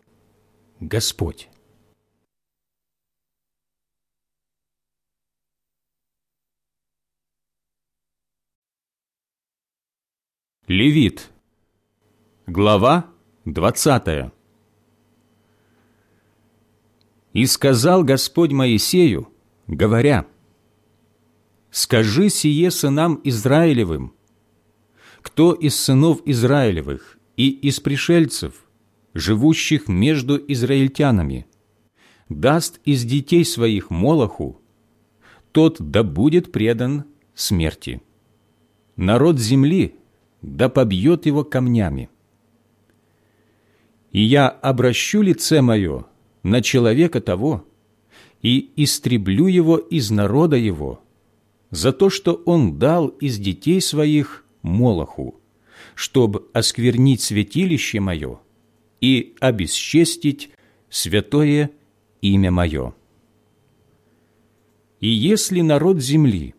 Господь. Левит. Глава 20. «И сказал Господь Моисею, говоря, «Скажи сие сынам Израилевым, кто из сынов Израилевых и из пришельцев, живущих между израильтянами, даст из детей своих Молоху, тот да будет предан смерти. Народ земли – да побьет его камнями. И я обращу лице мое на человека того и истреблю его из народа его за то, что он дал из детей своих Молоху, чтобы осквернить святилище мое и обесчестить святое имя мое. И если народ земли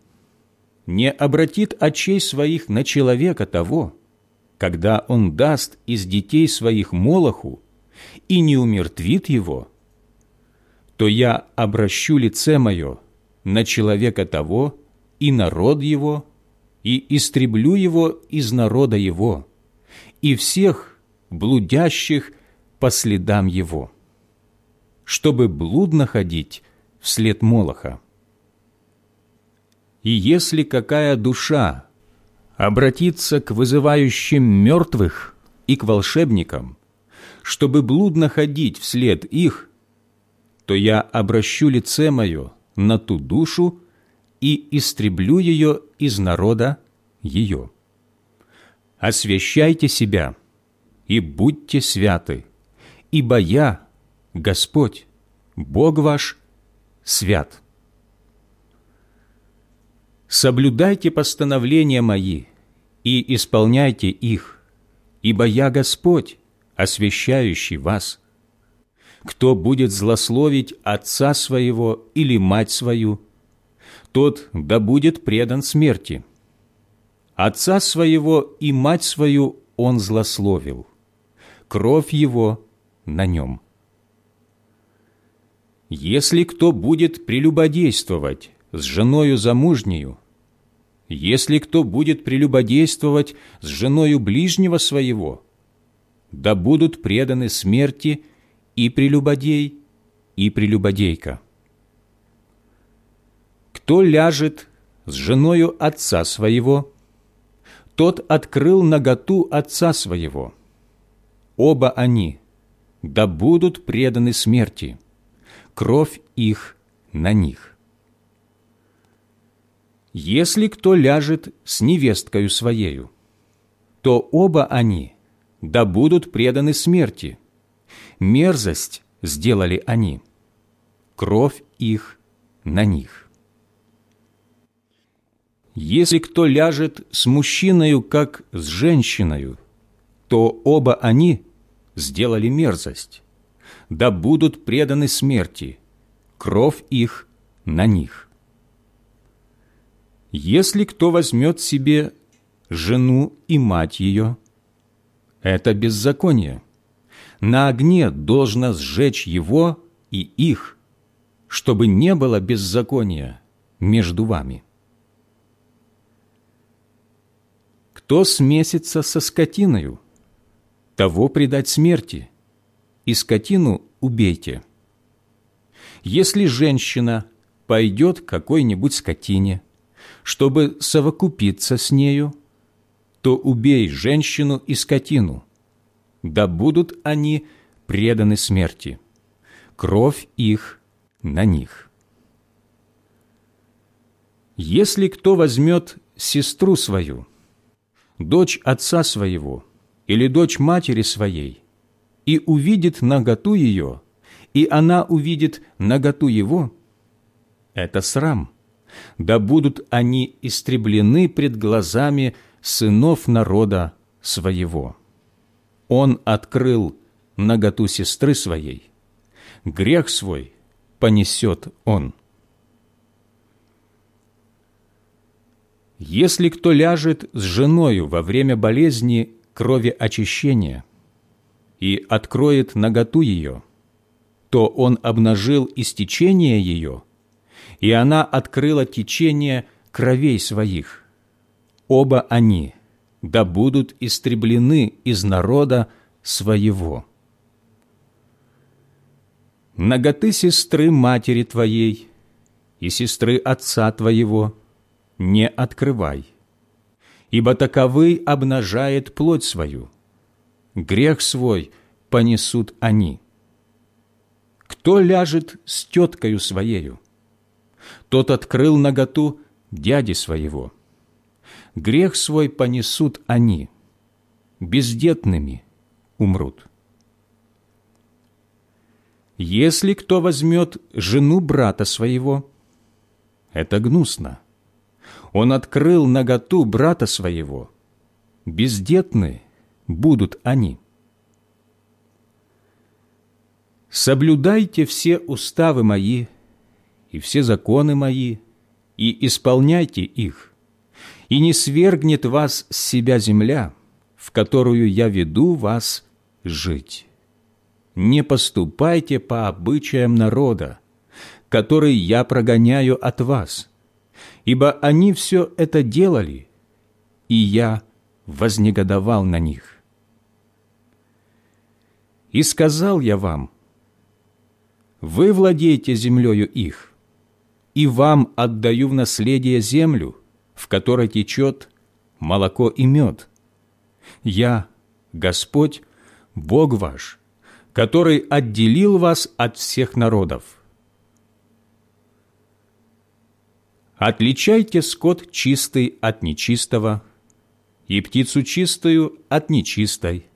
не обратит очей своих на человека того, когда он даст из детей своих Молоху и не умертвит его, то я обращу лице мое на человека того и народ его, и истреблю его из народа его, и всех блудящих по следам его, чтобы блудно ходить вслед Молоха. И если какая душа обратится к вызывающим мертвых и к волшебникам, чтобы блудно ходить вслед их, то я обращу лице мое на ту душу и истреблю ее из народа ее. Освящайте себя и будьте святы, ибо я, Господь, Бог ваш, свят» соблюдайте постановления мои и исполняйте их, ибо я Господь, освящающий вас. Кто будет злословить отца своего или мать свою, тот да будет предан смерти. Отца своего и мать свою он злословил, кровь его на нем. Если кто будет прелюбодействовать с женою замужнею, если кто будет прелюбодействовать с женою ближнего своего, да будут преданы смерти и прелюбодей, и прелюбодейка. Кто ляжет с женою отца своего, тот открыл наготу отца своего. Оба они, да будут преданы смерти, кровь их на них. Если кто ляжет с невесткою своею, то оба они да будут преданы смерти. Мерзость сделали они, кровь их на них. Если кто ляжет с мужчиною, как с женщиною, то оба они сделали мерзость, да будут преданы смерти, кровь их на них. Если кто возьмет себе жену и мать ее, это беззаконие. На огне должно сжечь его и их, чтобы не было беззакония между вами. Кто смесится со скотиною, того предать смерти, и скотину убейте. Если женщина пойдет к какой-нибудь скотине – чтобы совокупиться с нею, то убей женщину и скотину, да будут они преданы смерти, кровь их на них. Если кто возьмет сестру свою, дочь отца своего или дочь матери своей, и увидит наготу ее, и она увидит наготу его, это срам – да будут они истреблены пред глазами сынов народа своего. Он открыл наготу сестры своей, грех свой понесет он. Если кто ляжет с женою во время болезни крови очищения и откроет наготу ее, то он обнажил истечение ее – и она открыла течение кровей своих. Оба они да будут истреблены из народа своего. Наготы сестры матери твоей и сестры отца твоего не открывай, ибо таковы обнажает плоть свою. Грех свой понесут они. Кто ляжет с теткою своею? Тот открыл наготу дяди своего. Грех свой понесут они, бездетными умрут. Если кто возьмет жену брата своего, это гнусно. Он открыл наготу брата своего, бездетны будут они. Соблюдайте все уставы мои и все законы мои, и исполняйте их, и не свергнет вас с себя земля, в которую я веду вас жить. Не поступайте по обычаям народа, который я прогоняю от вас, ибо они все это делали, и я вознегодовал на них. И сказал я вам, вы владеете землею их, и вам отдаю в наследие землю, в которой течет молоко и мед. Я, Господь, Бог ваш, который отделил вас от всех народов. Отличайте скот чистый от нечистого, и птицу чистую от нечистой,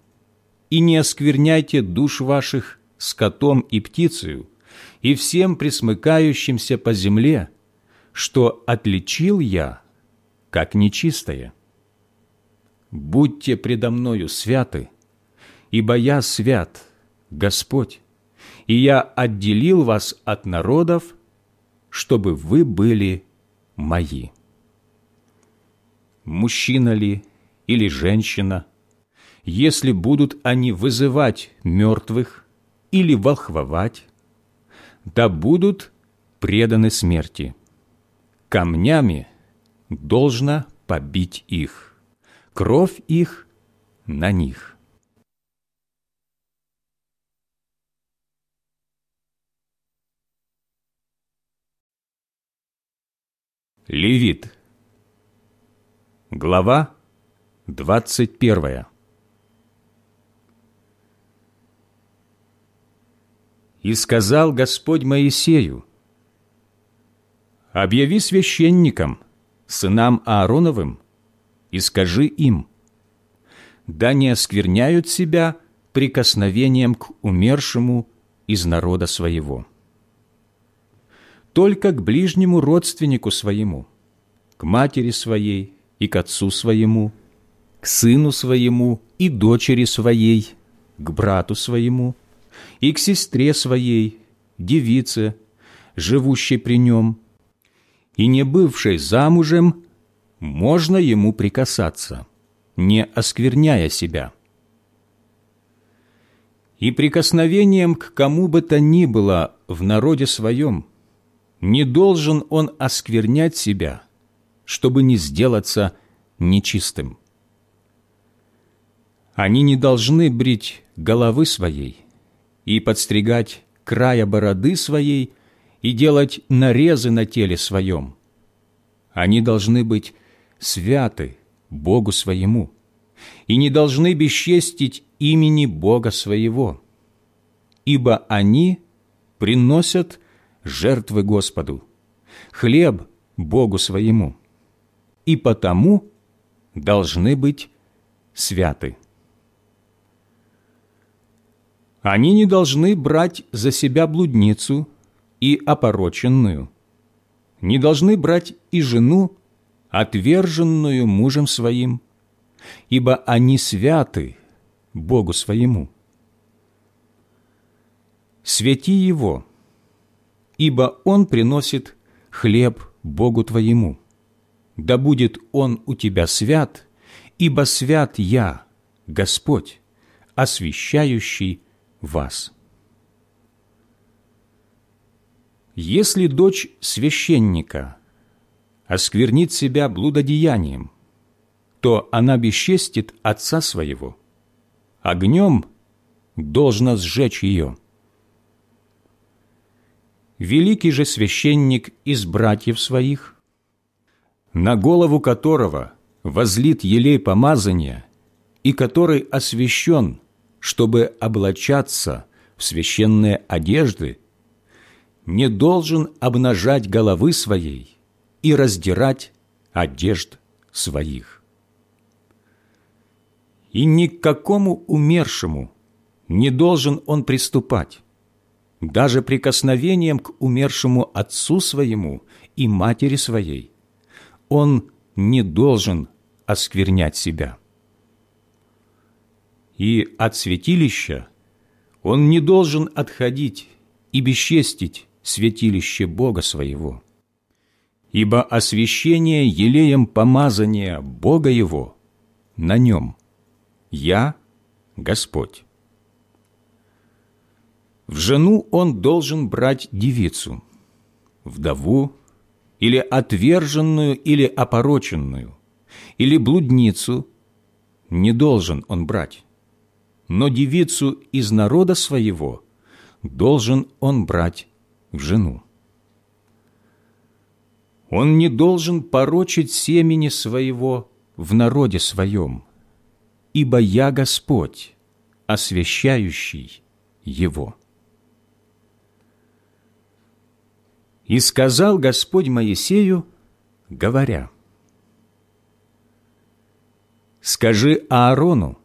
и не оскверняйте душ ваших скотом и птицею, и всем присмыкающимся по земле, что отличил я, как нечистое. будьте предо мною святы, ибо я свят, Господь, и я отделил вас от народов, чтобы вы были мои. Мужчина ли или женщина, если будут они вызывать мертвых или волхвовать, да будут преданы смерти. Камнями должно побить их, кровь их на них. Левит. Глава 21. И сказал Господь Моисею, «Объяви священникам, сынам Аароновым, и скажи им, да не оскверняют себя прикосновением к умершему из народа своего» только к ближнему родственнику своему, к матери своей и к отцу своему, к сыну своему и дочери своей, к брату своему и к сестре своей, девице, живущей при нем, и не бывшей замужем, можно ему прикасаться, не оскверняя себя. И прикосновением к кому бы то ни было в народе своем – не должен он осквернять себя, чтобы не сделаться нечистым. Они не должны брить головы своей и подстригать края бороды своей и делать нарезы на теле своем. Они должны быть святы Богу своему и не должны бесчестить имени Бога своего, ибо они приносят жертвы Господу, хлеб Богу своему, и потому должны быть святы. Они не должны брать за себя блудницу и опороченную, не должны брать и жену, отверженную мужем своим, ибо они святы Богу своему. Свети его – ибо Он приносит хлеб Богу твоему. Да будет Он у тебя свят, ибо свят Я, Господь, освящающий вас. Если дочь священника осквернит себя блудодеянием, то она бесчестит отца своего. Огнем должно сжечь ее – великий же священник из братьев своих, на голову которого возлит елей помазания и который освящен, чтобы облачаться в священные одежды, не должен обнажать головы своей и раздирать одежд своих. И ни к какому умершему не должен он приступать, даже прикосновением к умершему отцу своему и матери своей, он не должен осквернять себя. И от святилища он не должен отходить и бесчестить святилище Бога своего, ибо освящение елеем помазания Бога его на нем. Я Господь. В жену он должен брать девицу, вдову или отверженную или опороченную, или блудницу не должен он брать. Но девицу из народа своего должен он брать в жену. Он не должен порочить семени своего в народе своем, ибо я Господь, освящающий его». И сказал Господь Моисею, говоря, «Скажи Аарону,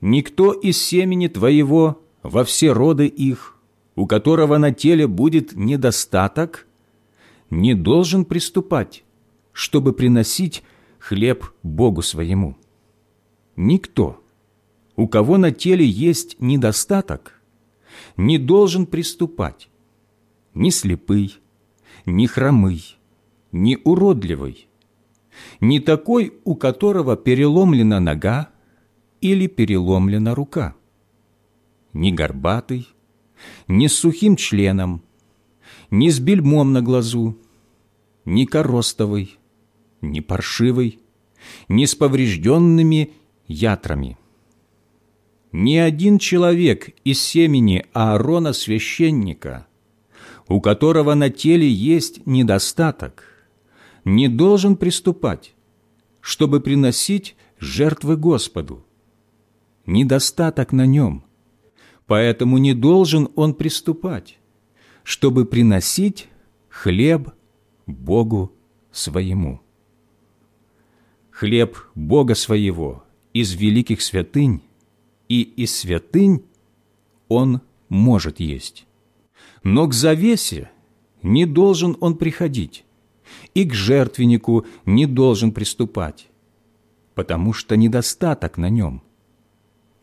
никто из семени твоего во все роды их, у которого на теле будет недостаток, не должен приступать, чтобы приносить хлеб Богу своему. никто, у кого на теле есть недостаток, не должен приступать, ни слепый, ни хромый, ни уродливый, ни такой, у которого переломлена нога или переломлена рука, ни горбатый, ни с сухим членом, ни с бельмом на глазу, ни коростовый, ни паршивый, ни с поврежденными ятрами. Ни один человек из семени Аарона священника, у которого на теле есть недостаток, не должен приступать, чтобы приносить жертвы Господу. Недостаток на нем, поэтому не должен он приступать, чтобы приносить хлеб Богу своему. Хлеб Бога своего из великих святынь и из святынь он может есть. Но к завесе не должен он приходить, и к жертвеннику не должен приступать, потому что недостаток на нем.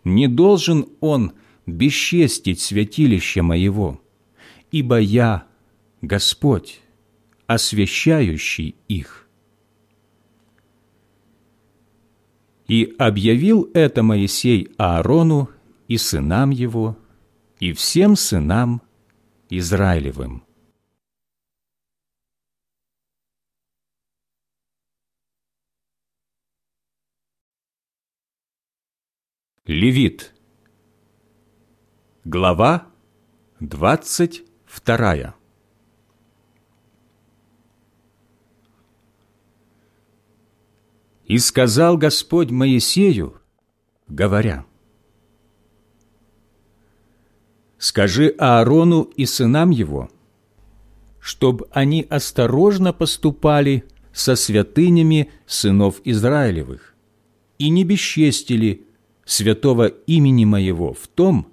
Не должен он бесчестить святилище моего, ибо я, Господь, освящающий их. И объявил это Моисей Аарону и сынам его, и всем сынам Израилевым. Левит. Глава двадцать вторая. И сказал Господь Моисею, говоря, «Скажи Аарону и сынам его, чтобы они осторожно поступали со святынями сынов Израилевых и не бесчестили святого имени моего в том,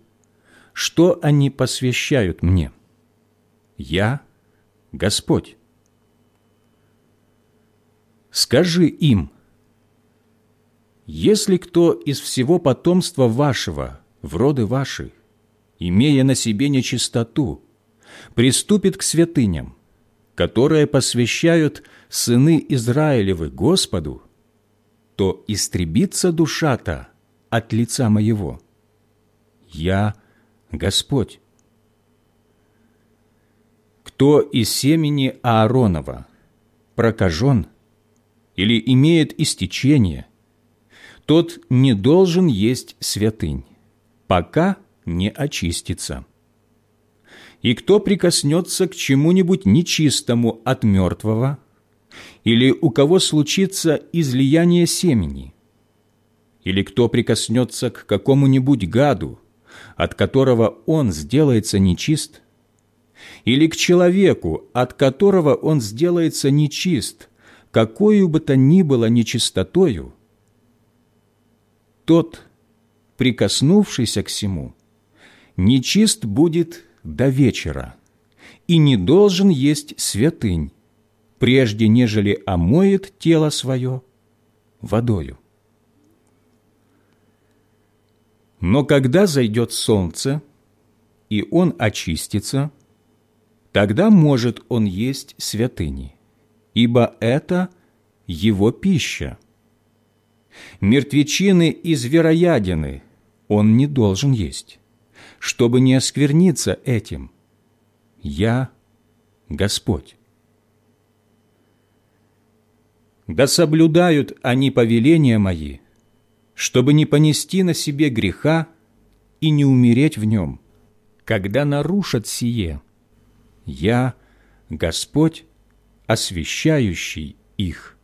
что они посвящают мне. Я – Господь. Скажи им, если кто из всего потомства вашего, в роды ваши, имея на себе нечистоту, приступит к святыням, которые посвящают сыны Израилевы Господу, то истребится душа-то от лица моего. Я Господь. Кто из семени Ааронова прокажен или имеет истечение, тот не должен есть святынь, пока не очистится. И кто прикоснется к чему-нибудь нечистому от мертвого, или у кого случится излияние семени, или кто прикоснется к какому-нибудь гаду, от которого он сделается нечист, или к человеку, от которого он сделается нечист, какую бы то ни было нечистотою, тот, прикоснувшийся к всему, нечист будет до вечера и не должен есть святынь, прежде нежели омоет тело свое водою. Но когда зайдет солнце, и он очистится, тогда может он есть святыни, ибо это его пища. Мертвечины и звероядины он не должен есть, чтобы не оскверниться этим. Я Господь. Да соблюдают они повеления мои – чтобы не понести на себе греха и не умереть в нем, когда нарушат сие. Я – Господь, освящающий их.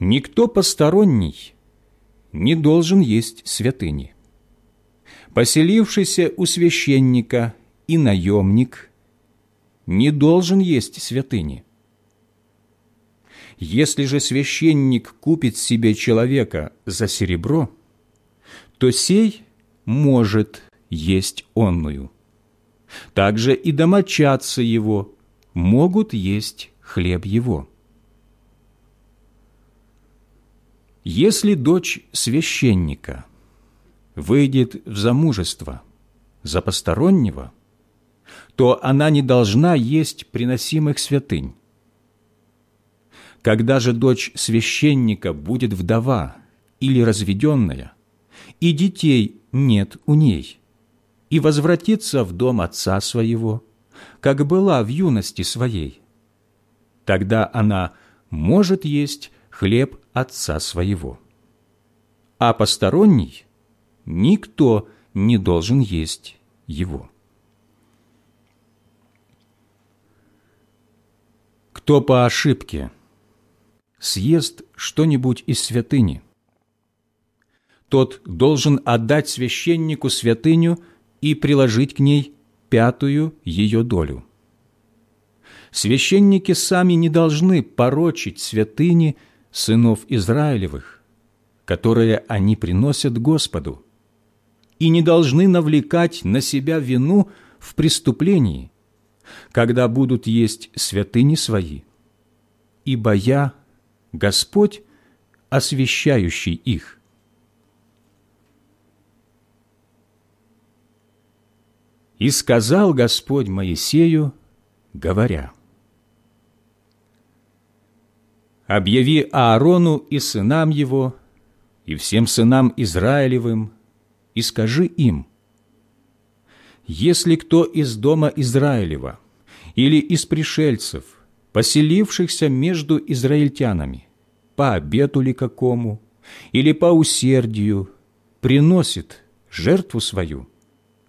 Никто посторонний не должен есть святыни. Поселившийся у священника и наемник не должен есть святыни – если же священник купит себе человека за серебро, то сей может есть онную. Также и домочадцы его могут есть хлеб его. Если дочь священника выйдет в замужество за постороннего, то она не должна есть приносимых святынь. Когда же дочь священника будет вдова или разведенная, и детей нет у ней, и возвратится в дом отца своего, как была в юности своей, тогда она может есть хлеб отца своего. А посторонний никто не должен есть его. Кто по ошибке съест что-нибудь из святыни, тот должен отдать священнику святыню и приложить к ней пятую ее долю. Священники сами не должны порочить святыни сынов Израилевых, которые они приносят Господу, и не должны навлекать на себя вину в преступлении, когда будут есть святыни свои. Ибо я, Господь, освящающий их. И сказал Господь Моисею, говоря, объяви Аарону и сынам его, и всем сынам Израилевым, и скажи им, «Если кто из дома Израилева или из пришельцев, поселившихся между израильтянами, по обету ли какому, или по усердию, приносит жертву свою,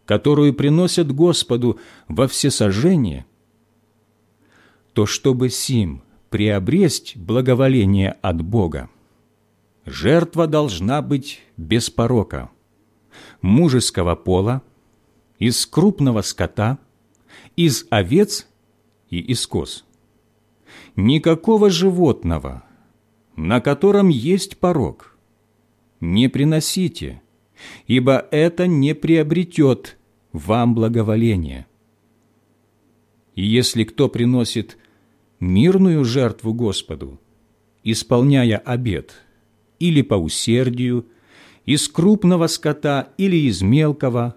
которую приносят Господу во всесожжение, то чтобы сим приобресть благоволение от Бога. Жертва должна быть без порока, мужеского пола, из крупного скота, из овец и из коз. Никакого животного, на котором есть порок, не приносите, ибо это не приобретет вам благоволение. И если кто приносит мирную жертву Господу, исполняя обет, или по усердию, из крупного скота или из мелкого,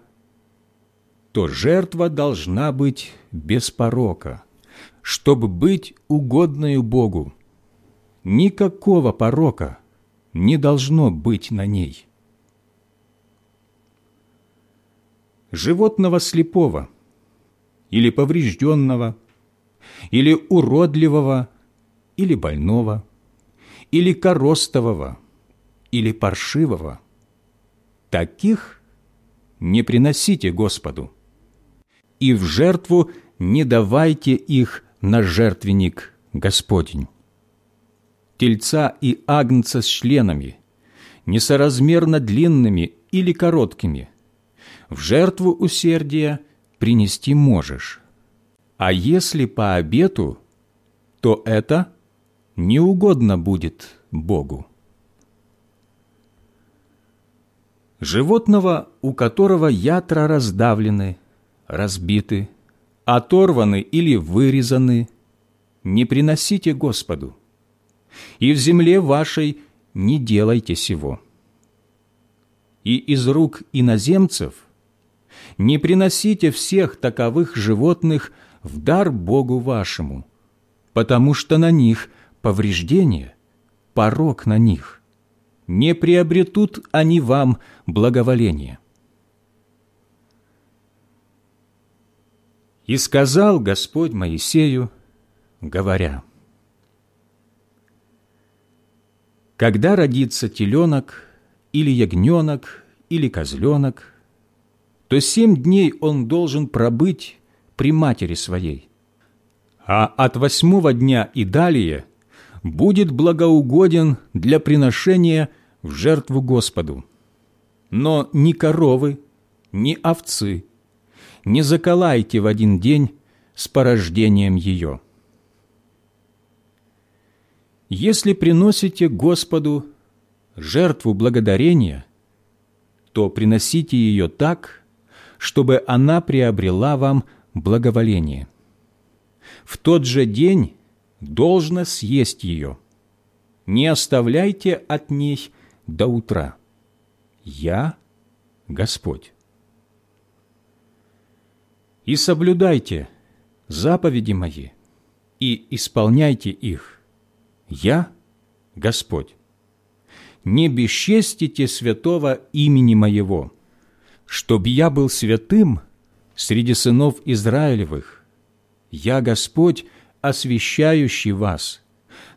то жертва должна быть без порока, чтобы быть угодною Богу. Никакого порока не должно быть на ней. Животного слепого или поврежденного – или уродливого, или больного, или коростового, или паршивого. Таких не приносите Господу, и в жертву не давайте их на жертвенник Господень. Тельца и агнца с членами, несоразмерно длинными или короткими, в жертву усердия принести можешь, а если по обету, то это не угодно будет Богу. Животного, у которого ятра раздавлены, разбиты, оторваны или вырезаны, не приносите Господу, и в земле вашей не делайте сего. И из рук иноземцев не приносите всех таковых животных в дар Богу вашему, потому что на них повреждение, порог на них. Не приобретут они вам благоволение. И сказал Господь Моисею, говоря, «Когда родится теленок, или ягненок, или козленок, то семь дней он должен пробыть при матери своей. А от восьмого дня и далее будет благоугоден для приношения в жертву Господу. Но ни коровы, ни овцы не заколайте в один день с порождением ее. Если приносите Господу жертву благодарения, то приносите ее так, чтобы она приобрела вам благоволение. В тот же день должно съесть ее. не оставляйте от ней до утра. Я Господь. И соблюдайте заповеди мои, и исполняйте их. Я Господь. Не бесчестите святого имени моего, чтоб я был святым среди сынов Израилевых. Я Господь, освящающий вас,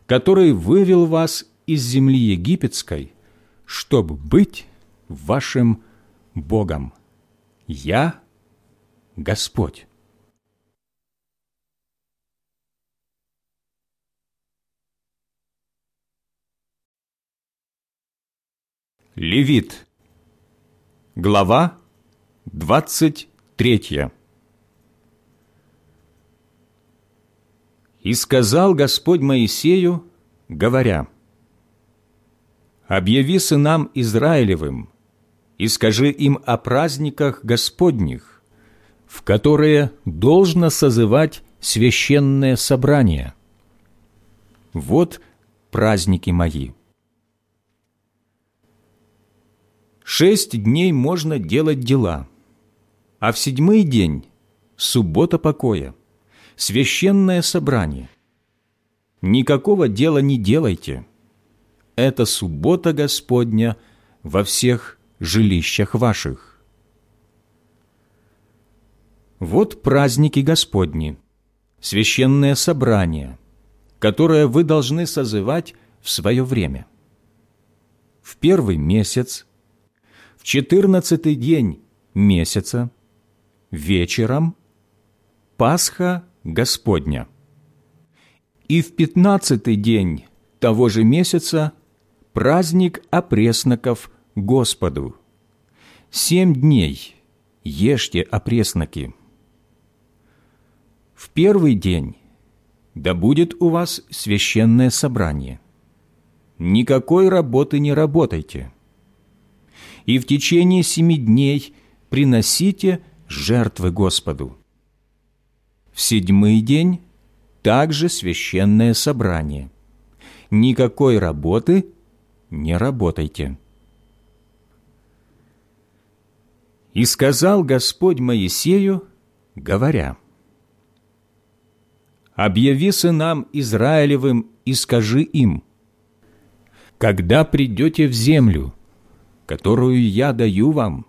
который вывел вас из земли египетской, чтобы быть вашим Богом. Я Господь. Левит. Глава двадцать третья. «И сказал Господь Моисею, говоря, «Объяви сынам Израилевым и скажи им о праздниках Господних, в которые должно созывать священное собрание. Вот праздники мои». Шесть дней можно делать дела, а в седьмой день – суббота покоя, священное собрание. Никакого дела не делайте. Это суббота Господня во всех жилищах ваших. Вот праздники Господни, священное собрание, которое вы должны созывать в свое время. В первый месяц, в четырнадцатый день месяца, вечером, Пасха Господня. И в пятнадцатый день того же месяца праздник опресноков Господу. Семь дней ешьте опресноки. В первый день да будет у вас священное собрание. Никакой работы не работайте. И в течение семи дней приносите жертвы Господу. В седьмой день также священное собрание. Никакой работы не работайте. И сказал Господь Моисею, говоря, «Объяви сынам Израилевым и скажи им, когда придете в землю, которую я даю вам,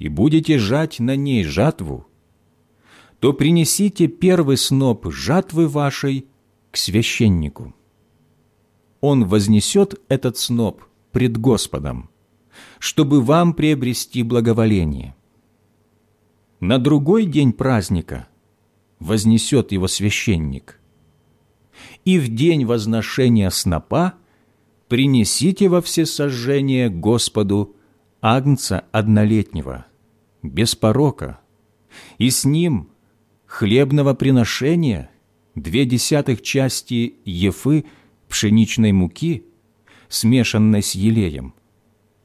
и будете жать на ней жатву, то принесите первый сноп жатвы вашей к священнику. Он вознесет этот сноп пред Господом, чтобы вам приобрести благоволение. На другой день праздника вознесет его священник. И в день возношения снопа принесите во всесожжение Господу агнца однолетнего, без порока, и с ним хлебного приношения две десятых части ефы пшеничной муки, смешанной с елеем,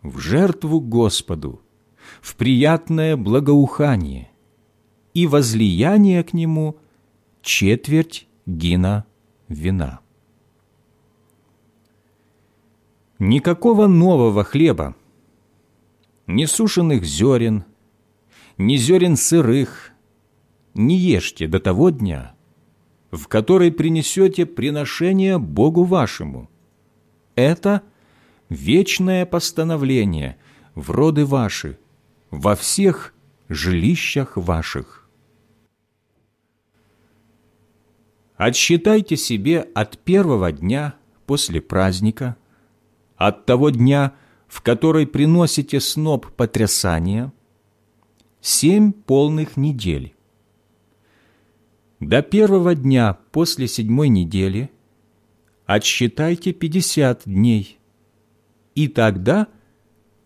в жертву Господу, в приятное благоухание и возлияние к Нему четверть гина вина. Никакого нового хлеба, ни сушеных зерен, ни зерен сырых, не ешьте до того дня, в который принесете приношение Богу вашему. Это вечное постановление в роды ваши, во всех жилищах ваших. Отсчитайте себе от первого дня после праздника, от того дня, в который приносите сноп потрясания, семь полных недель до первого дня после седьмой недели отсчитайте пятьдесят дней, и тогда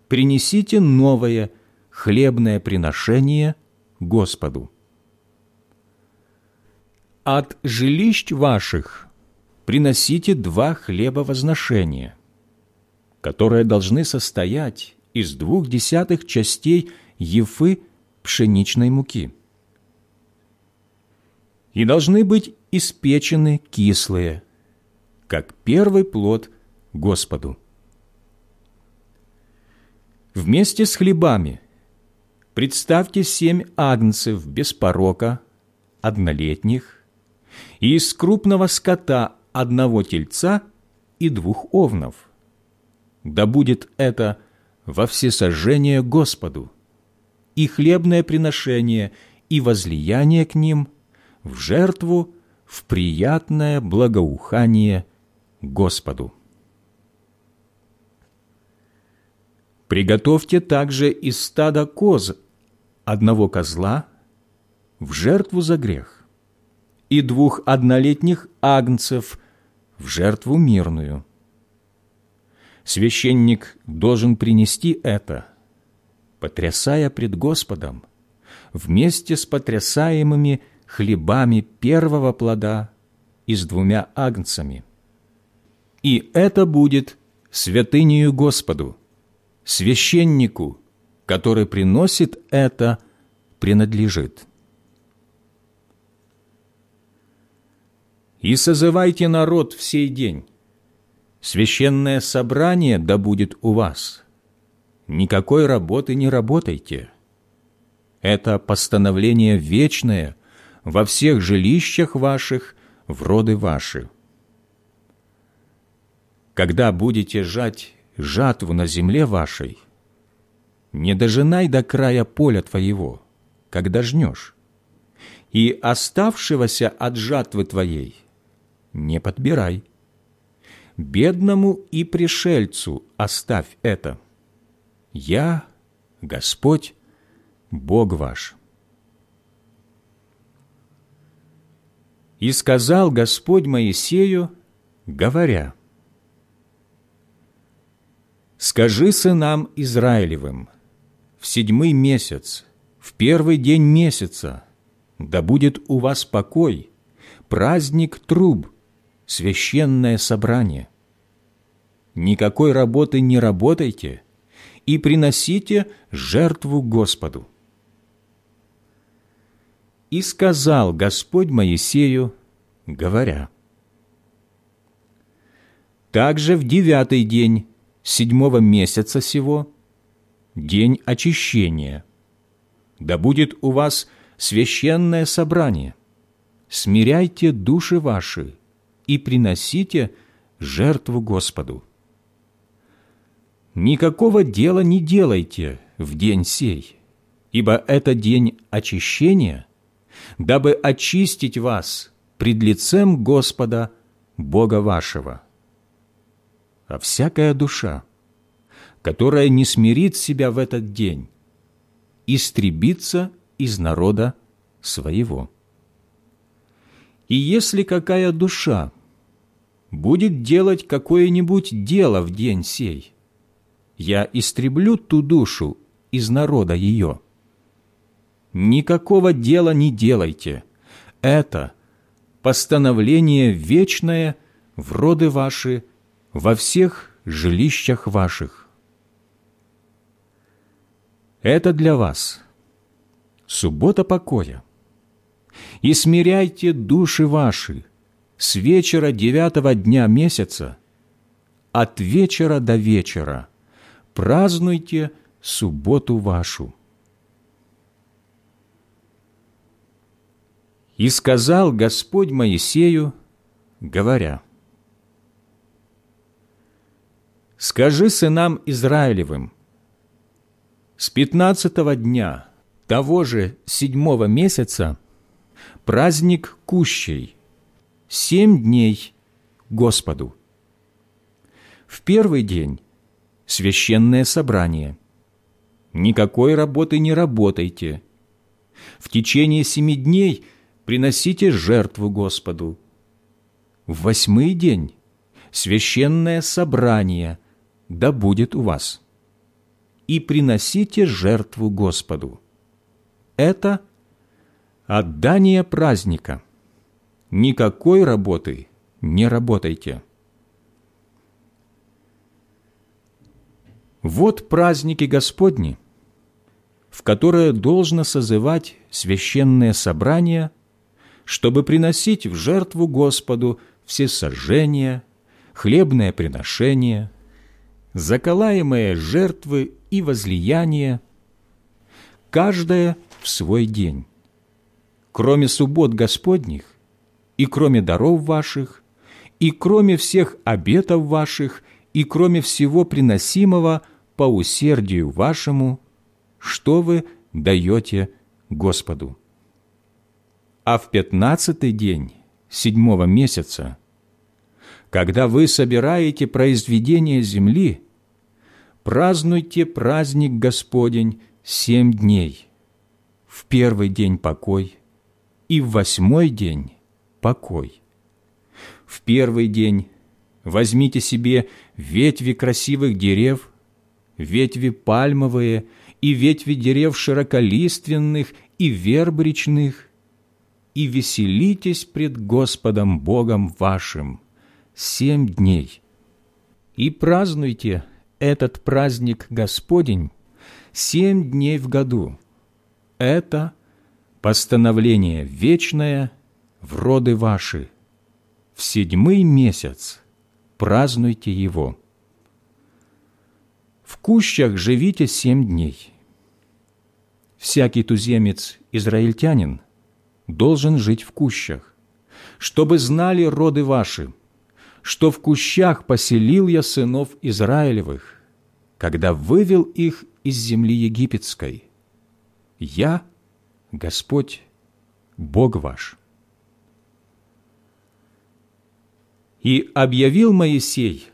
принесите новое хлебное приношение Господу. От жилищ ваших приносите два хлеба возношения, которые должны состоять из двух десятых частей ефы пшеничной муки – и должны быть испечены кислые, как первый плод Господу. Вместе с хлебами представьте семь агнцев без порока, однолетних, и из крупного скота одного тельца и двух овнов. Да будет это во всесожжение Господу, и хлебное приношение, и возлияние к ним в жертву, в приятное благоухание Господу. Приготовьте также из стада коз одного козла в жертву за грех и двух однолетних агнцев в жертву мирную. Священник должен принести это, потрясая пред Господом, вместе с потрясаемыми хлебами первого плода и с двумя агнцами. И это будет святынею Господу, священнику, который приносит это, принадлежит. И созывайте народ в сей день. Священное собрание да будет у вас. Никакой работы не работайте. Это постановление вечное во всех жилищах ваших, в роды ваши. Когда будете жать жатву на земле вашей, не дожинай до края поля твоего, когда жнешь, и оставшегося от жатвы твоей – не подбирай. Бедному и пришельцу оставь это. Я, Господь, Бог ваш. И сказал Господь Моисею, говоря, «Скажи сынам Израилевым, в седьмой месяц, в первый день месяца, да будет у вас покой, праздник труб, священное собрание. Никакой работы не работайте и приносите жертву Господу. И сказал Господь Моисею, говоря, «Также в девятый день седьмого месяца сего, день очищения, да будет у вас священное собрание, смиряйте души ваши, и приносите жертву Господу. Никакого дела не делайте в день сей, ибо это день очищения, дабы очистить вас пред лицем Господа, Бога вашего. А всякая душа, которая не смирит себя в этот день, истребится из народа своего. И если какая душа будет делать какое-нибудь дело в день сей, я истреблю ту душу из народа ее. Никакого дела не делайте. Это постановление вечное в роды ваши, во всех жилищах ваших. Это для вас суббота покоя. И смиряйте души ваши, с вечера девятого дня месяца, от вечера до вечера, празднуйте субботу вашу. И сказал Господь Моисею, говоря, «Скажи сынам Израилевым, с пятнадцатого дня того же седьмого месяца праздник Кущей, семь дней Господу. В первый день священное собрание. Никакой работы не работайте. В течение семи дней приносите жертву Господу. В восьмой день священное собрание да будет у вас. И приносите жертву Господу. Это отдание праздника – никакой работы не работайте. Вот праздники Господни, в которые должно созывать священное собрание, чтобы приносить в жертву Господу все сожжения, хлебное приношение, заколаемые жертвы и возлияния, каждое в свой день. Кроме суббот Господних и кроме даров ваших, и кроме всех обетов ваших, и кроме всего приносимого по усердию вашему, что вы даете Господу. А в пятнадцатый день седьмого месяца, когда вы собираете произведение земли, празднуйте праздник Господень семь дней. В первый день покой, и в восьмой день покой. В первый день возьмите себе ветви красивых дерев, ветви пальмовые и ветви дерев широколиственных и вербричных, и веселитесь пред Господом Богом вашим семь дней. И празднуйте этот праздник Господень семь дней в году. Это постановление вечное в роды ваши. В седьмой месяц празднуйте его. В кущах живите семь дней. Всякий туземец-израильтянин должен жить в кущах, чтобы знали роды ваши, что в кущах поселил я сынов Израилевых, когда вывел их из земли египетской. Я, Господь, Бог ваш. И объявил Моисей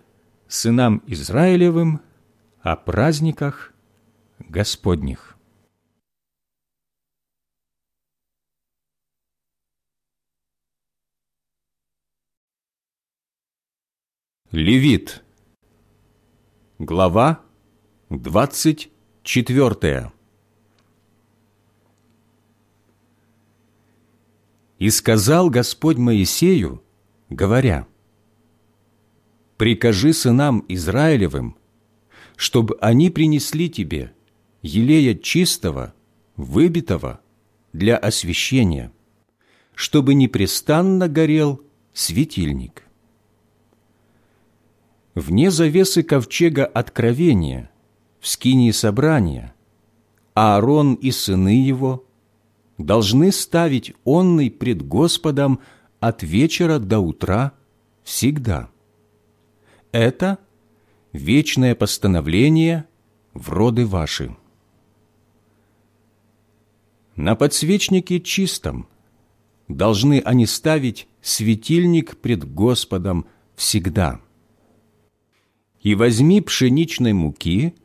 сынам Израилевым о праздниках Господних. Левит. Глава двадцать четвертая. И сказал Господь Моисею, говоря, «Прикажи сынам Израилевым, чтобы они принесли тебе елея чистого, выбитого для освящения, чтобы непрестанно горел светильник» вне завесы ковчега откровения, в скинии собрания, Аарон и сыны его должны ставить онный пред Господом от вечера до утра всегда. Это вечное постановление в роды ваши. На подсвечнике чистом должны они ставить светильник пред Господом всегда – и возьми пшеничной муки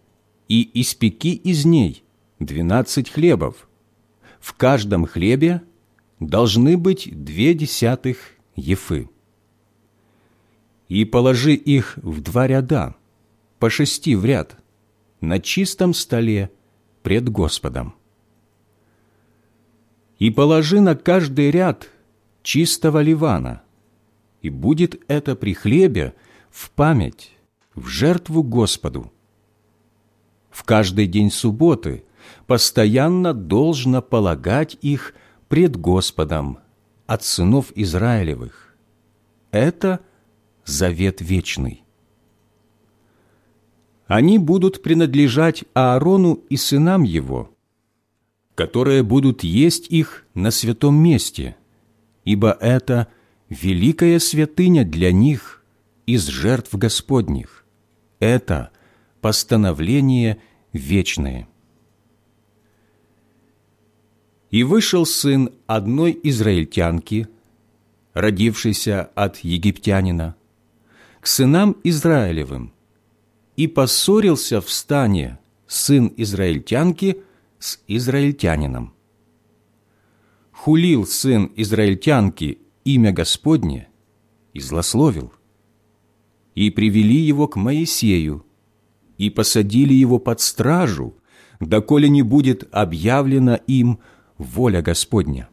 и испеки из ней двенадцать хлебов. В каждом хлебе должны быть две десятых ефы. И положи их в два ряда, по шести в ряд, на чистом столе пред Господом. И положи на каждый ряд чистого ливана, и будет это при хлебе в память в жертву Господу. В каждый день субботы постоянно должно полагать их пред Господом от сынов Израилевых. Это завет вечный. Они будут принадлежать Аарону и сынам его, которые будут есть их на святом месте, ибо это великая святыня для них из жертв Господних это постановление вечное. И вышел сын одной израильтянки, родившейся от египтянина, к сынам Израилевым, и поссорился в стане сын израильтянки с израильтянином. Хулил сын израильтянки имя Господне и злословил и привели его к Моисею, и посадили его под стражу, доколе не будет объявлена им воля Господня.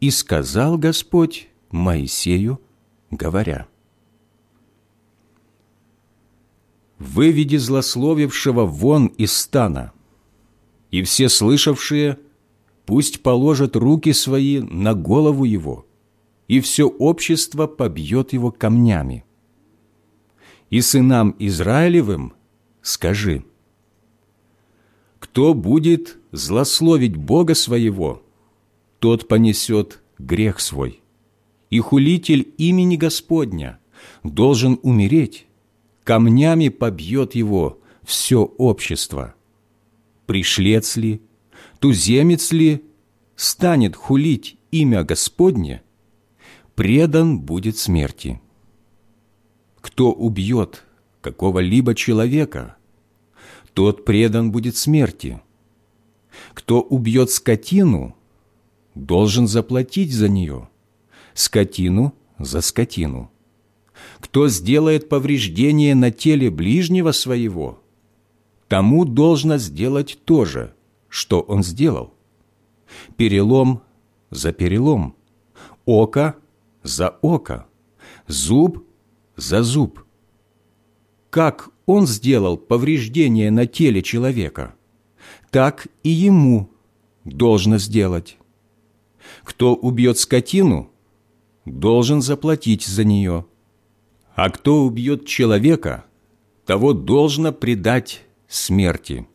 И сказал Господь Моисею, говоря, «Выведи злословившего вон из стана, и все слышавшие пусть положат руки свои на голову его, и все общество побьет его камнями. И сынам Израилевым скажи, кто будет злословить Бога своего, тот понесет грех свой, и хулитель имени Господня должен умереть, камнями побьет его все общество. Пришлец ли, туземец ли станет хулить имя Господне, предан будет смерти. Кто убьет какого-либо человека, тот предан будет смерти. Кто убьет скотину, должен заплатить за нее, скотину за скотину. Кто сделает повреждение на теле ближнего своего, тому должно сделать то же, что он сделал. Перелом за перелом, око за око, зуб за зуб. Как он сделал повреждение на теле человека, так и ему должно сделать. Кто убьет скотину, должен заплатить за нее, а кто убьет человека, того должно предать смерти.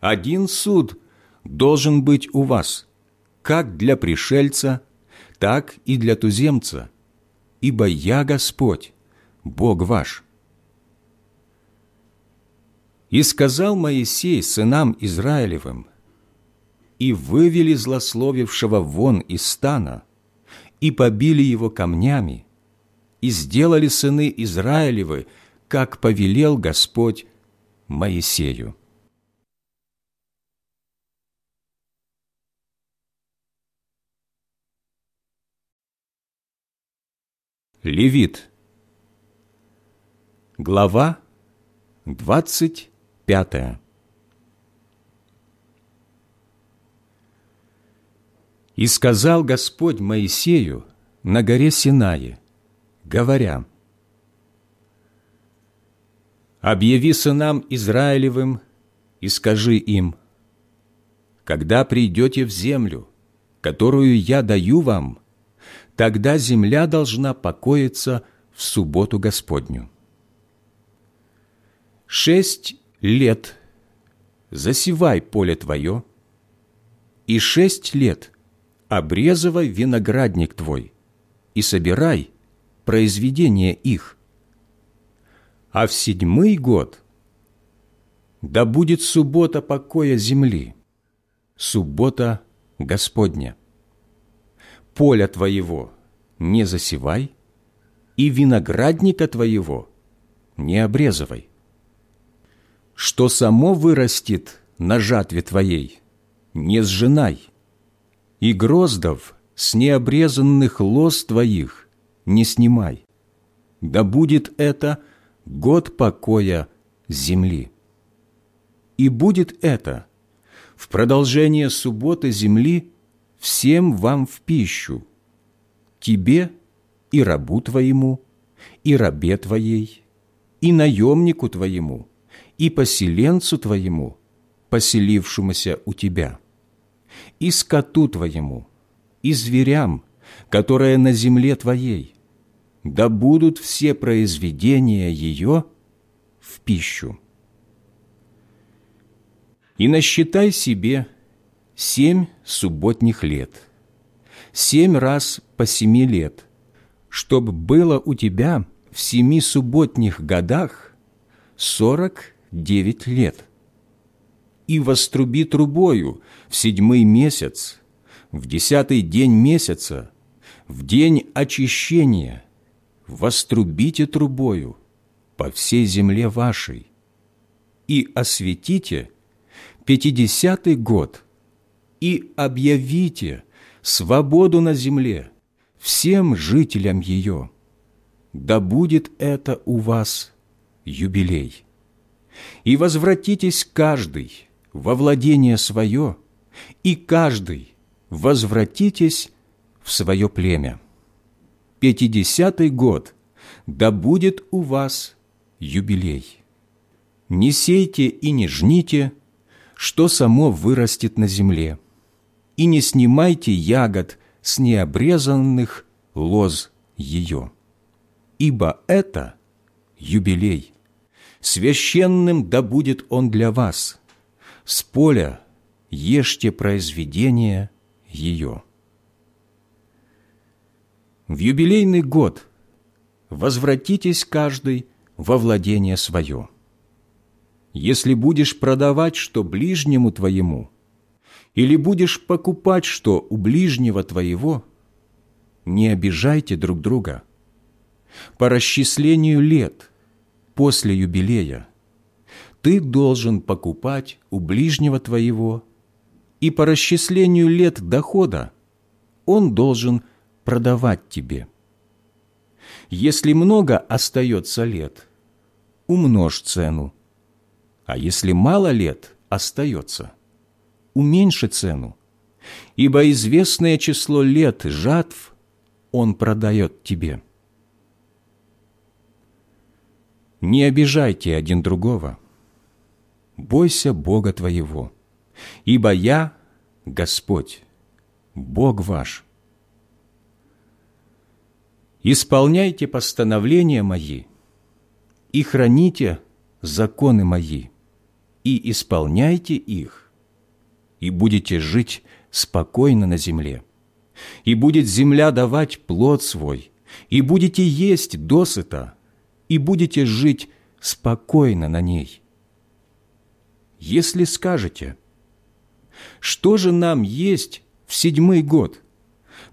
Один суд должен быть у вас, как для пришельца, так и для туземца, ибо я Господь, Бог ваш». И сказал Моисей сынам Израилевым, «И вывели злословившего вон из стана, и побили его камнями, и сделали сыны Израилевы, как повелел Господь Моисею». Левит. Глава двадцать пятая. «И сказал Господь Моисею на горе Синае, говоря, «Объяви сынам Израилевым и скажи им, когда придете в землю, которую я даю вам, тогда земля должна покоиться в субботу Господню. Шесть лет засевай поле твое, и шесть лет обрезывай виноградник твой, и собирай произведения их. А в седьмой год да будет суббота покоя земли, суббота Господня поля твоего не засевай, и виноградника твоего не обрезывай. Что само вырастет на жатве твоей, не сжинай, и гроздов с необрезанных лоз твоих не снимай. Да будет это год покоя земли. И будет это в продолжение субботы земли всем вам в пищу, тебе и рабу твоему, и рабе твоей, и наемнику твоему, и поселенцу твоему, поселившемуся у тебя, и скоту твоему, и зверям, которые на земле твоей, да будут все произведения ее в пищу. И насчитай себе семь субботних лет, семь раз по семи лет, чтобы было у тебя в семи субботних годах сорок девять лет. И воструби трубою в седьмой месяц, в десятый день месяца, в день очищения, вострубите трубою по всей земле вашей и осветите пятидесятый год – и объявите свободу на земле всем жителям ее. Да будет это у вас юбилей. И возвратитесь каждый во владение свое, и каждый возвратитесь в свое племя. Пятидесятый год да будет у вас юбилей. Не сейте и не жните, что само вырастет на земле – и не снимайте ягод с необрезанных лоз ее, ибо это юбилей. Священным да будет он для вас. С поля ешьте произведение ее. В юбилейный год возвратитесь каждый во владение свое. Если будешь продавать что ближнему твоему, или будешь покупать что у ближнего твоего, не обижайте друг друга. По расчислению лет после юбилея ты должен покупать у ближнего твоего, и по расчислению лет дохода он должен продавать тебе. Если много остается лет, умножь цену, а если мало лет остается, уменьши цену, ибо известное число лет жатв он продает тебе. Не обижайте один другого. Бойся Бога твоего, ибо я Господь, Бог ваш. Исполняйте постановления мои и храните законы мои, и исполняйте их, и будете жить спокойно на земле. И будет земля давать плод свой, и будете есть досыта, и будете жить спокойно на ней. Если скажете, что же нам есть в седьмой год,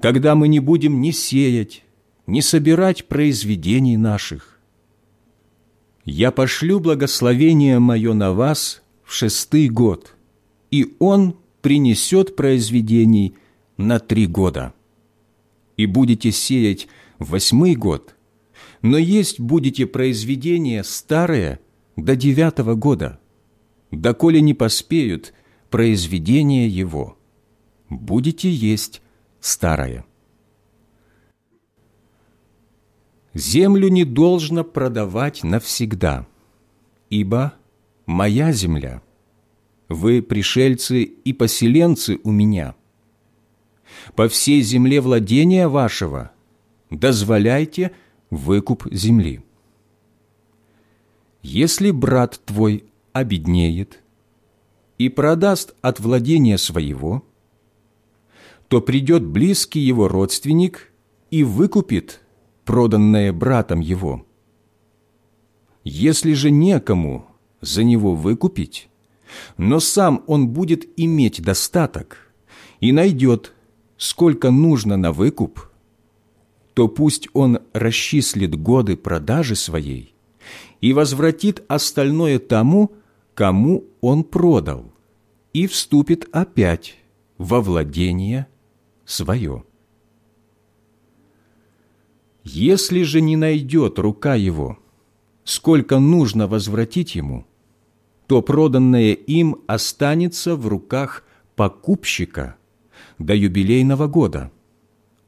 когда мы не будем ни сеять, ни собирать произведений наших? Я пошлю благословение мое на вас в шестый год, и он принесет произведений на три года. И будете сеять в восьмой год, но есть будете произведения старые до девятого года, доколе не поспеют произведения его. Будете есть старое. Землю не должно продавать навсегда, ибо моя земля, вы пришельцы и поселенцы у меня. По всей земле владения вашего дозволяйте выкуп земли. Если брат твой обеднеет и продаст от владения своего, то придет близкий его родственник и выкупит проданное братом его. Если же некому за него выкупить, но сам он будет иметь достаток и найдет, сколько нужно на выкуп, то пусть он расчислит годы продажи своей и возвратит остальное тому, кому он продал, и вступит опять во владение свое. Если же не найдет рука его, сколько нужно возвратить ему, то проданное им останется в руках покупщика до юбилейного года,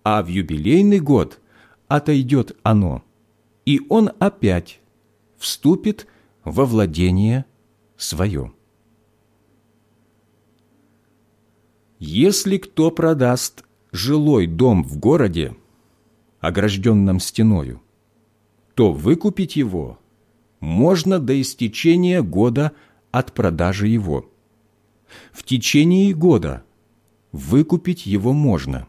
а в юбилейный год отойдет оно, и он опять вступит во владение свое. Если кто продаст жилой дом в городе, огражденном стеною, то выкупить его можно до истечения года от продажи его. В течение года выкупить его можно.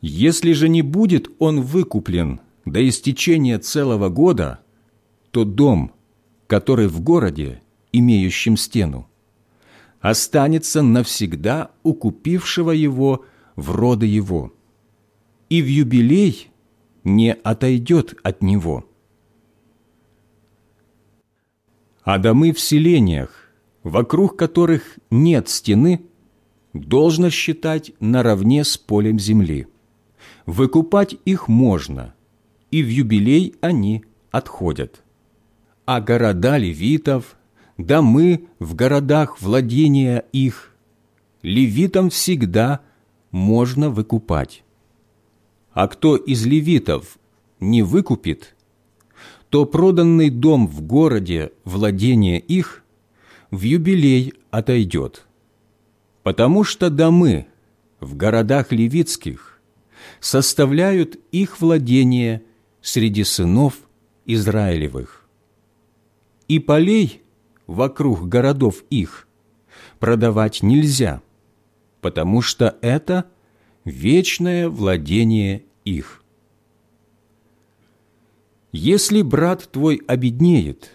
Если же не будет он выкуплен до истечения целого года, то дом, который в городе, имеющем стену, останется навсегда у купившего его в роды его – и в юбилей не отойдет от него. А домы в селениях, вокруг которых нет стены, должно считать наравне с полем земли. Выкупать их можно, и в юбилей они отходят. А города левитов, домы в городах владения их, левитам всегда можно выкупать а кто из левитов не выкупит, то проданный дом в городе владение их в юбилей отойдет, потому что домы в городах левитских составляют их владение среди сынов Израилевых. И полей вокруг городов их продавать нельзя, потому что это вечное владение их. Если брат твой обеднеет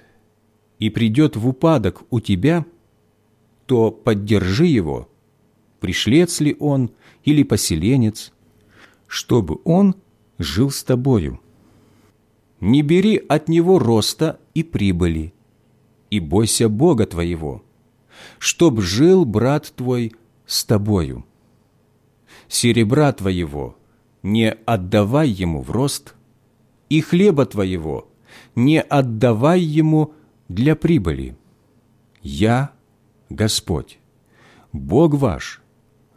и придет в упадок у тебя, то поддержи его, пришлец ли он или поселенец, чтобы он жил с тобою. Не бери от него роста и прибыли, и бойся Бога твоего, чтоб жил брат твой с тобою. Серебра твоего не отдавай ему в рост, и хлеба твоего не отдавай ему для прибыли. Я Господь, Бог ваш,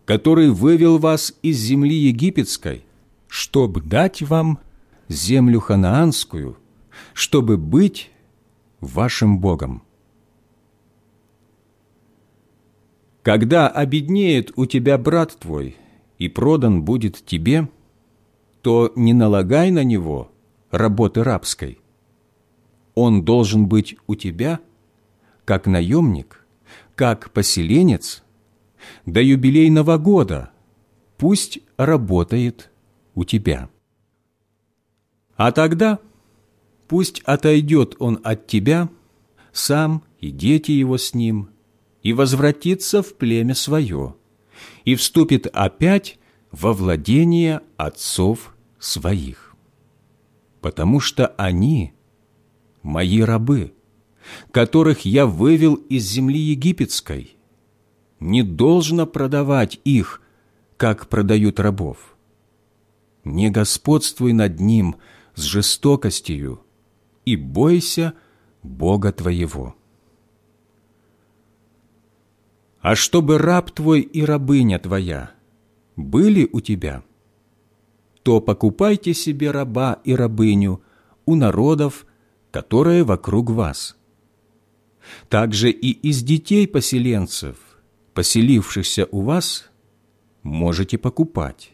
который вывел вас из земли египетской, чтобы дать вам землю ханаанскую, чтобы быть вашим Богом. Когда обеднеет у тебя брат твой и продан будет тебе, то не налагай на него работы рабской. Он должен быть у тебя как наемник, как поселенец до юбилейного года, пусть работает у тебя. А тогда пусть отойдет он от тебя, сам и дети его с ним, и возвратится в племя свое, и вступит опять во владение отцов своих. Потому что они – мои рабы, которых я вывел из земли египетской. Не должно продавать их, как продают рабов. Не господствуй над ним – с жестокостью, и бойся Бога твоего. А чтобы раб твой и рабыня твоя были у тебя, то покупайте себе раба и рабыню у народов, которые вокруг вас. Также и из детей поселенцев, поселившихся у вас, можете покупать,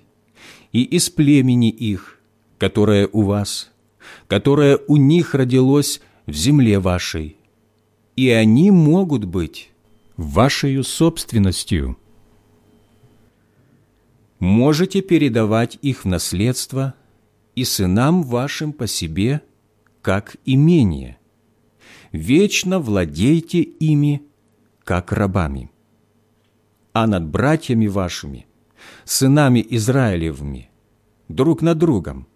и из племени их – которое у вас, которое у них родилось в земле вашей, и они могут быть вашей собственностью. Можете передавать их в наследство и сынам вашим по себе, как имение. Вечно владейте ими, как рабами. А над братьями вашими, сынами Израилевыми, друг над другом,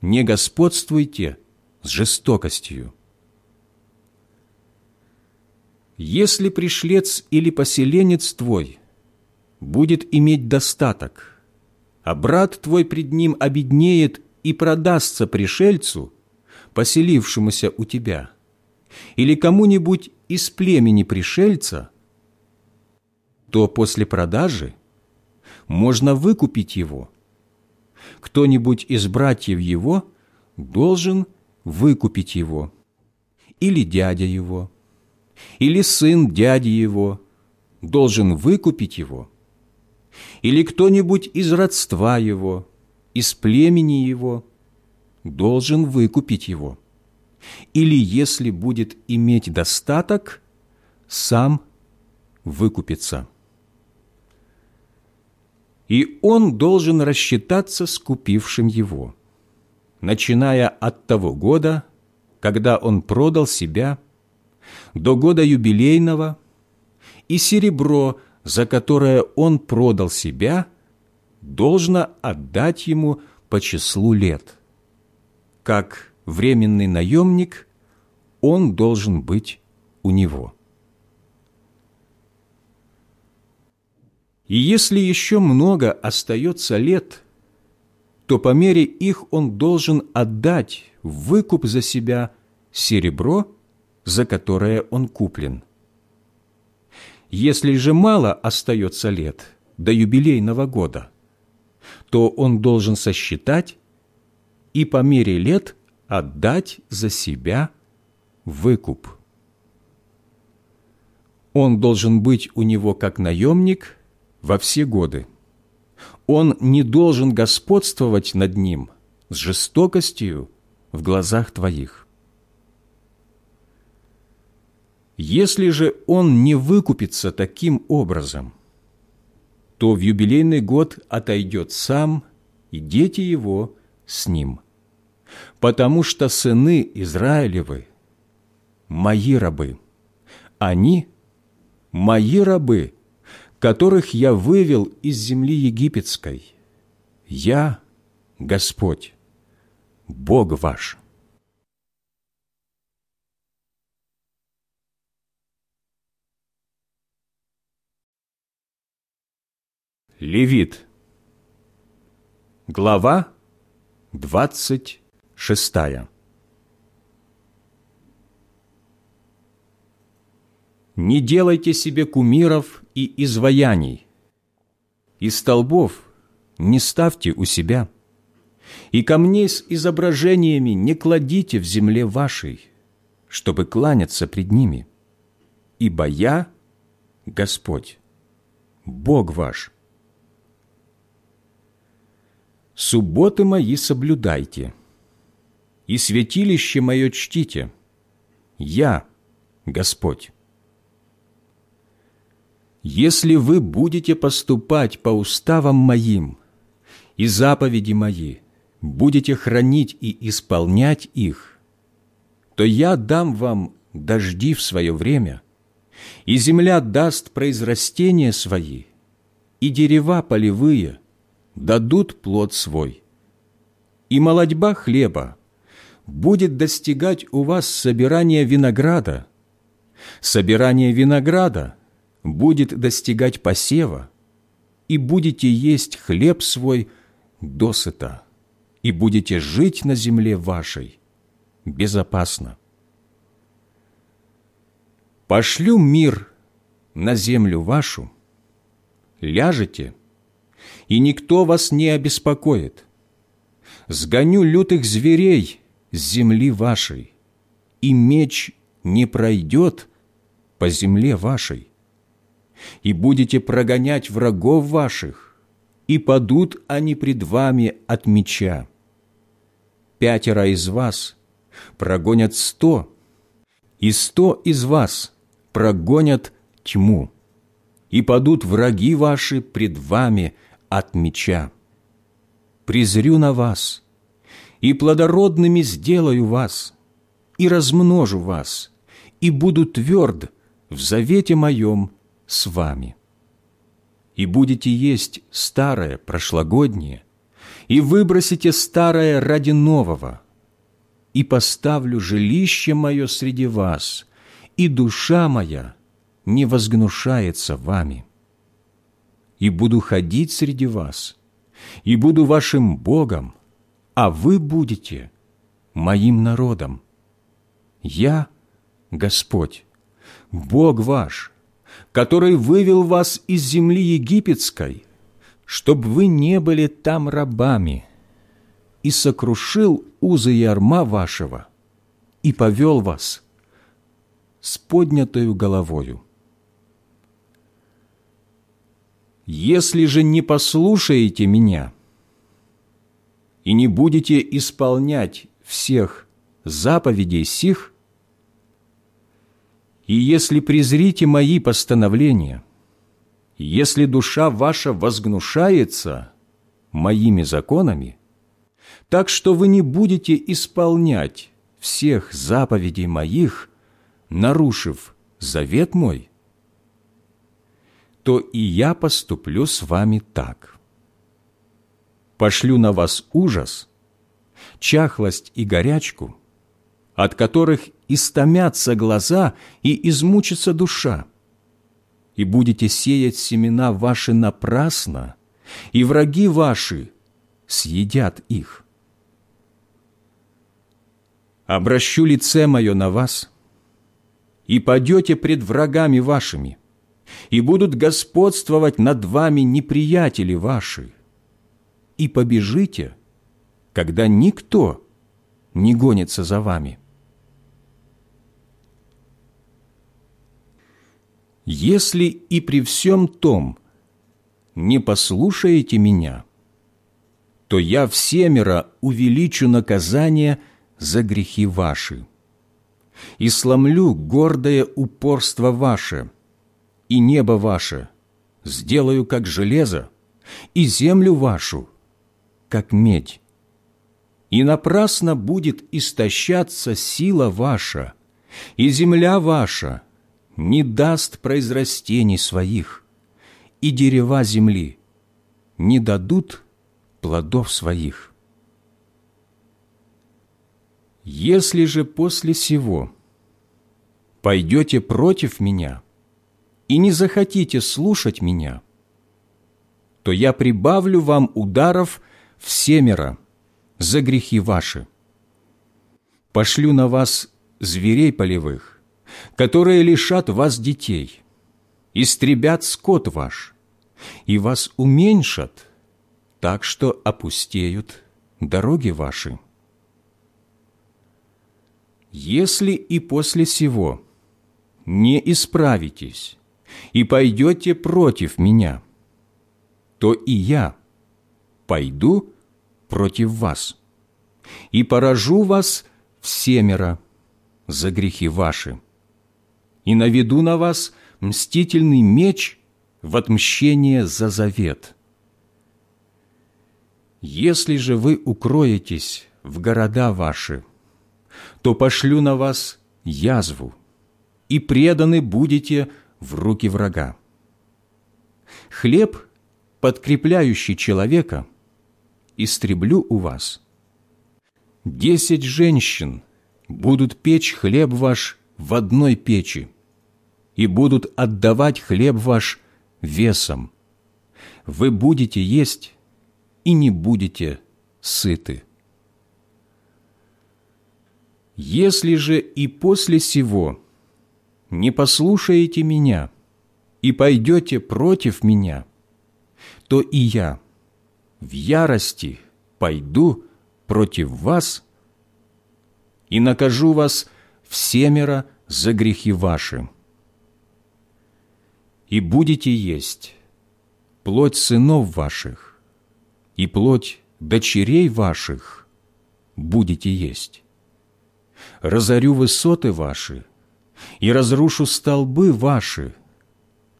не господствуйте с жестокостью. Если пришлец или поселенец твой будет иметь достаток, а брат твой пред ним обеднеет и продастся пришельцу, поселившемуся у тебя, или кому-нибудь из племени пришельца, то после продажи можно выкупить его – кто-нибудь из братьев его должен выкупить его, или дядя его, или сын дяди его должен выкупить его, или кто-нибудь из родства его, из племени его должен выкупить его, или, если будет иметь достаток, сам выкупится. И он должен рассчитаться с купившим его, начиная от того года, когда он продал себя, до года юбилейного, и серебро, за которое он продал себя, должно отдать ему по числу лет. Как временный наемник он должен быть у него. И если еще много остается лет, то по мере их он должен отдать в выкуп за себя серебро, за которое он куплен. Если же мало остается лет до юбилейного года, то он должен сосчитать и по мере лет отдать за себя выкуп. Он должен быть у него как наемник – во все годы. Он не должен господствовать над ним с жестокостью в глазах твоих. Если же он не выкупится таким образом, то в юбилейный год отойдет сам, и дети его с ним, потому что сыны Израилевы – мои рабы, они – мои рабы, которых я вывел из земли египетской. Я – Господь, Бог ваш». Левит. Глава двадцать шестая. Не делайте себе кумиров и изваяний, и столбов не ставьте у себя, и камней с изображениями не кладите в земле вашей, чтобы кланяться пред ними, ибо я – Господь, Бог ваш – Субботы мои соблюдайте, и святилище мое чтите. Я Господь. Если вы будете поступать по уставам моим и заповеди мои, будете хранить и исполнять их, то я дам вам дожди в свое время, и земля даст произрастения свои, и дерева полевые – дадут плод свой. И молодьба хлеба будет достигать у вас собирания винограда. Собирание винограда будет достигать посева, и будете есть хлеб свой досыта, и будете жить на земле вашей безопасно. Пошлю мир на землю вашу, ляжете – и никто вас не обеспокоит. Сгоню лютых зверей с земли вашей, и меч не пройдет по земле вашей. И будете прогонять врагов ваших, и падут они пред вами от меча. Пятеро из вас прогонят сто, и сто из вас прогонят тьму, и падут враги ваши пред вами от меча. Презрю на вас, и плодородными сделаю вас, и размножу вас, и буду тверд в завете моем с вами. И будете есть старое прошлогоднее, и выбросите старое ради нового, и поставлю жилище мое среди вас, и душа моя не возгнушается вами» и буду ходить среди вас, и буду вашим Богом, а вы будете моим народом. Я Господь, Бог ваш, который вывел вас из земли египетской, чтобы вы не были там рабами, и сокрушил узы ярма вашего, и повел вас с поднятою головою. Если же не послушаете меня и не будете исполнять всех заповедей сих, и если презрите мои постановления, если душа ваша возгнушается моими законами, так что вы не будете исполнять всех заповедей моих, нарушив завет мой, то и я поступлю с вами так. Пошлю на вас ужас, чахлость и горячку, от которых истомятся глаза и измучится душа, и будете сеять семена ваши напрасно, и враги ваши съедят их. Обращу лице мое на вас, и падете пред врагами вашими, и будут господствовать над вами неприятели ваши. И побежите, когда никто не гонится за вами. Если и при всем том не послушаете меня, то я всемеро увеличу наказание за грехи ваши. И сломлю гордое упорство ваше, и небо ваше сделаю как железо, и землю вашу, как медь. И напрасно будет истощаться сила ваша, и земля ваша не даст произрастений своих, и дерева земли не дадут плодов своих. Если же после сего пойдете против меня и не захотите слушать меня, то я прибавлю вам ударов в семеро за грехи ваши. Пошлю на вас зверей полевых, которые лишат вас детей, истребят скот ваш, и вас уменьшат, так что опустеют дороги ваши. Если и после сего не исправитесь и пойдете против меня, то и я пойду против вас и поражу вас всемеро за грехи ваши и наведу на вас мстительный меч в отмщение за завет. Если же вы укроетесь в города ваши, то пошлю на вас язву, и преданы будете в руки врага. Хлеб, подкрепляющий человека, истреблю у вас. Десять женщин будут печь хлеб ваш в одной печи и будут отдавать хлеб ваш весом. Вы будете есть и не будете сыты. Если же и после сего не послушаете меня и пойдете против меня, то и я в ярости пойду против вас и накажу вас всемеро за грехи ваши. И будете есть плоть сынов ваших и плоть дочерей ваших будете есть. Разорю высоты ваши и разрушу столбы ваши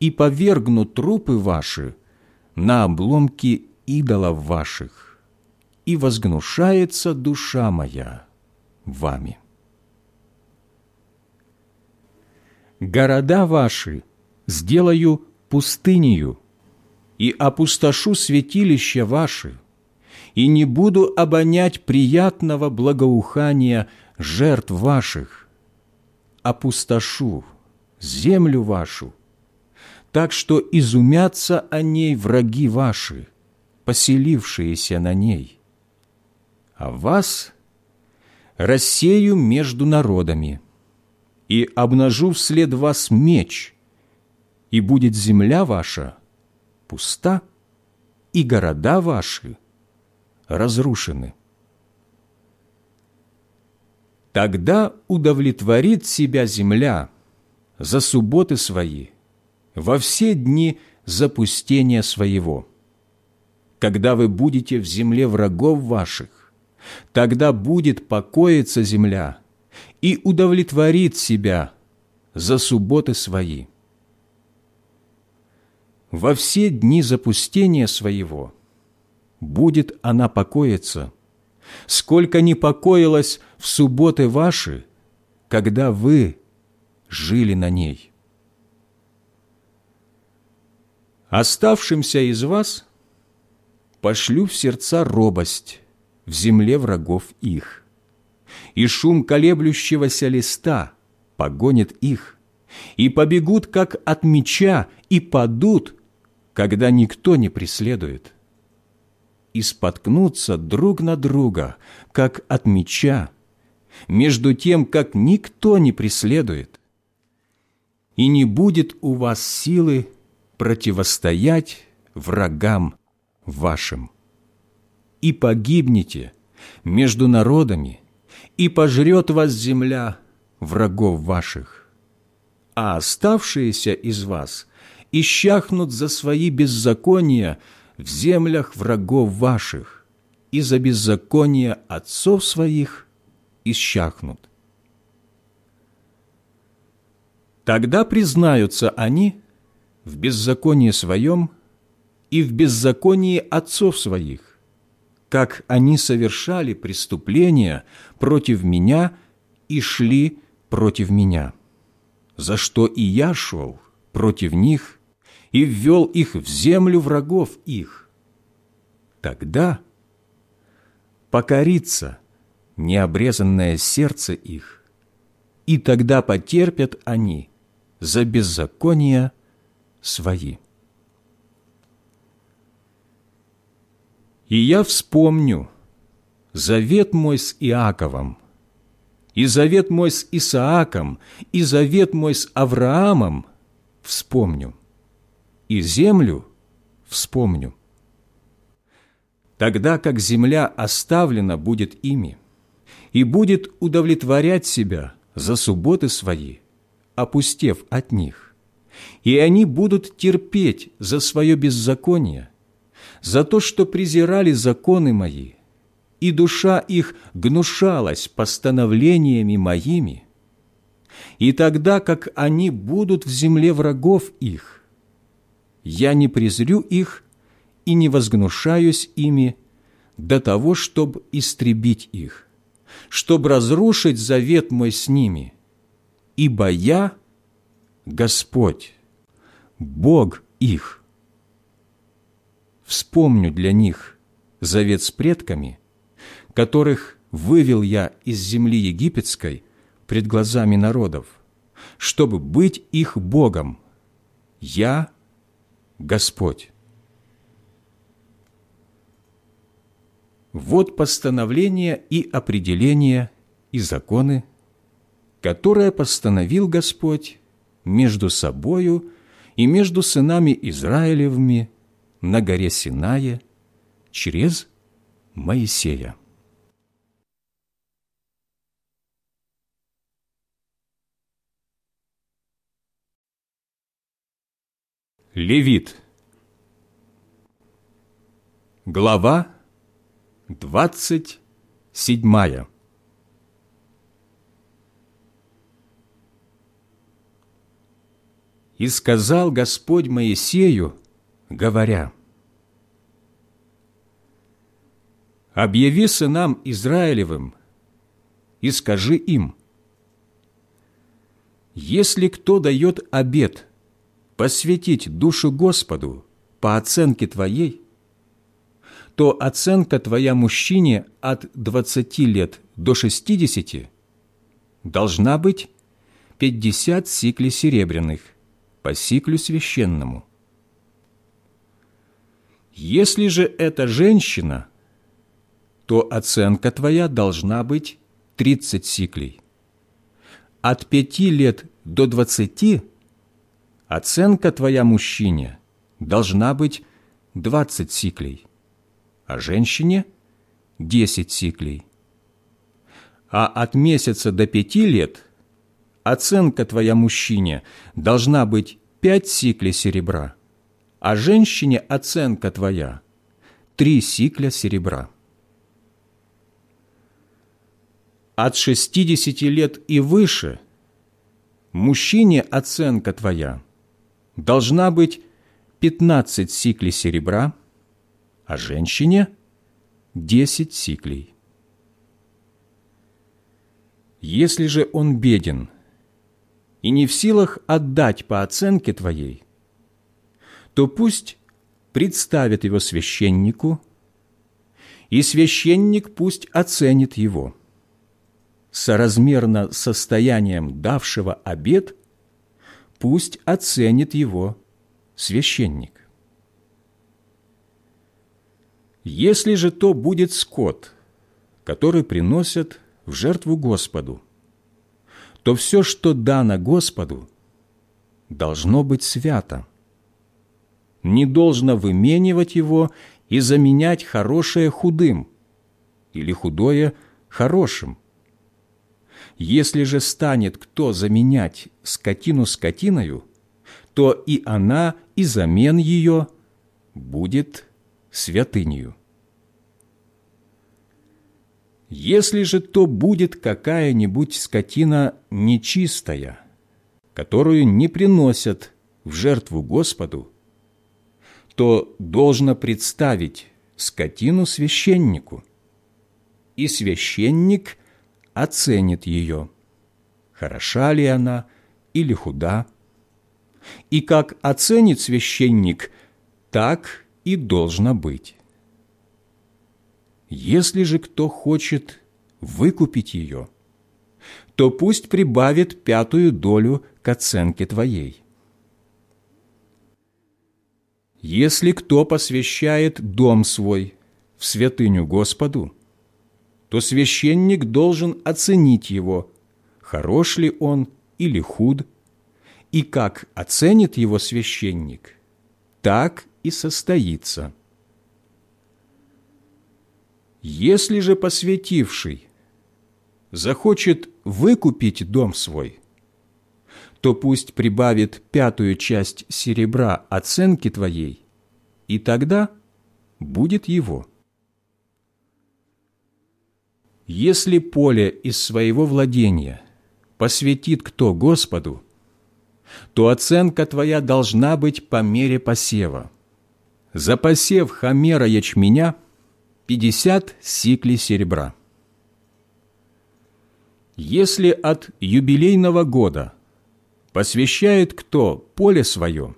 и повергну трупы ваши на обломки идолов ваших, и возгнушается душа моя вами. Города ваши сделаю пустынею, и опустошу святилища ваши, и не буду обонять приятного благоухания жертв ваших, опустошу землю вашу, так что изумятся о ней враги ваши, поселившиеся на ней. А вас рассею между народами и обнажу вслед вас меч, и будет земля ваша пуста, и города ваши разрушены. Тогда удовлетворит себя земля за субботы свои во все дни запустения своего. Когда вы будете в земле врагов ваших, тогда будет покоиться земля и удовлетворит себя за субботы свои. Во все дни запустения своего будет она покоиться – сколько не покоилось в субботы ваши, когда вы жили на ней. Оставшимся из вас пошлю в сердца робость в земле врагов их, и шум колеблющегося листа погонит их, и побегут, как от меча, и падут, когда никто не преследует и споткнуться друг на друга, как от меча, между тем, как никто не преследует. И не будет у вас силы противостоять врагам вашим. И погибнете между народами, и пожрет вас земля врагов ваших. А оставшиеся из вас исчахнут за свои беззакония, в землях врагов ваших, и за беззаконие отцов своих исчахнут. Тогда признаются они в беззаконии своем и в беззаконии отцов своих, как они совершали преступления против меня и шли против меня, за что и я шел против них и ввел их в землю врагов их. Тогда покорится необрезанное сердце их, и тогда потерпят они за беззакония свои. И я вспомню завет мой с Иаковом, и завет мой с Исааком, и завет мой с Авраамом вспомню, и землю вспомню. Тогда как земля оставлена будет ими, и будет удовлетворять себя за субботы свои, опустев от них, и они будут терпеть за свое беззаконие, за то, что презирали законы мои, и душа их гнушалась постановлениями моими, и тогда, как они будут в земле врагов их, я не презрю их и не возгнушаюсь ими до того, чтобы истребить их, чтобы разрушить завет мой с ними, ибо я Господь, Бог их. Вспомню для них завет с предками, которых вывел я из земли египетской пред глазами народов, чтобы быть их Богом. Я Господь. Вот постановления и определения и законы, которое постановил Господь между собою и между сынами Израилевыми на горе Синае через Моисея. Левит Глава двадцать седьмая. И сказал Господь Моисею, говоря, «Объяви сынам Израилевым и скажи им, если кто дает обет посвятить душу Господу по оценке твоей, то оценка твоя мужчине от двадцати лет до шестидесяти должна быть пятьдесят сиклей серебряных, по сиклю священному. Если же это женщина, то оценка твоя должна быть тридцать сиклей. От пяти лет до двадцати оценка твоя мужчине должна быть двадцать сиклей, а женщине – десять сиклей. А от месяца до пяти лет – оценка твоя мужчине должна быть пять сиклей серебра, а женщине оценка твоя – три сикля серебра. От шестидесяти лет и выше мужчине оценка твоя должна быть пятнадцать сиклей серебра, а женщине – десять сиклей. Если же он беден – и не в силах отдать по оценке твоей, то пусть представит его священнику, и священник пусть оценит его. Соразмерно состоянием давшего обед пусть оценит его священник. Если же то будет скот, который приносят в жертву Господу, то все, что дано Господу, должно быть свято. Не должно выменивать его и заменять хорошее худым или худое хорошим. Если же станет кто заменять скотину скотиною, то и она, и замен ее будет святынью. Если же то будет какая-нибудь скотина нечистая, которую не приносят в жертву Господу, то должно представить скотину священнику, и священник оценит ее, хороша ли она или худа. И как оценит священник, так и должно быть. Если же кто хочет выкупить ее, то пусть прибавит пятую долю к оценке твоей. Если кто посвящает дом свой в святыню Господу, то священник должен оценить его, хорош ли он или худ, и как оценит его священник, так и состоится. Если же посвятивший захочет выкупить дом свой, то пусть прибавит пятую часть серебра оценки твоей, и тогда будет его. Если поле из своего владения посвятит кто Господу, то оценка твоя должна быть по мере посева. За посев хамера ячменя – пятьдесят сиклей серебра. Если от юбилейного года посвящает кто поле свое,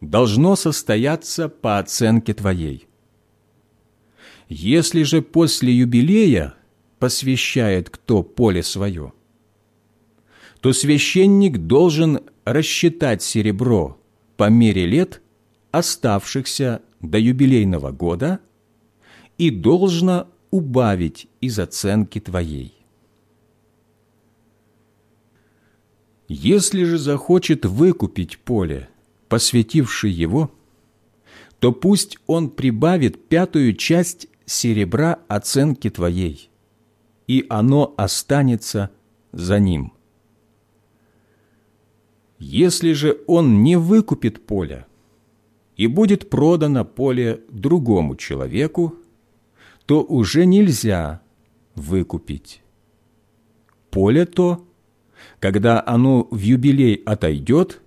должно состояться по оценке твоей. Если же после юбилея посвящает кто поле свое, то священник должен рассчитать серебро по мере лет, оставшихся до юбилейного года, и должно убавить из оценки твоей. Если же захочет выкупить поле, посвятивший его, то пусть он прибавит пятую часть серебра оценки твоей, и оно останется за ним. Если же он не выкупит поле, и будет продано поле другому человеку, то уже нельзя выкупить. Поле то, когда оно в юбилей отойдет,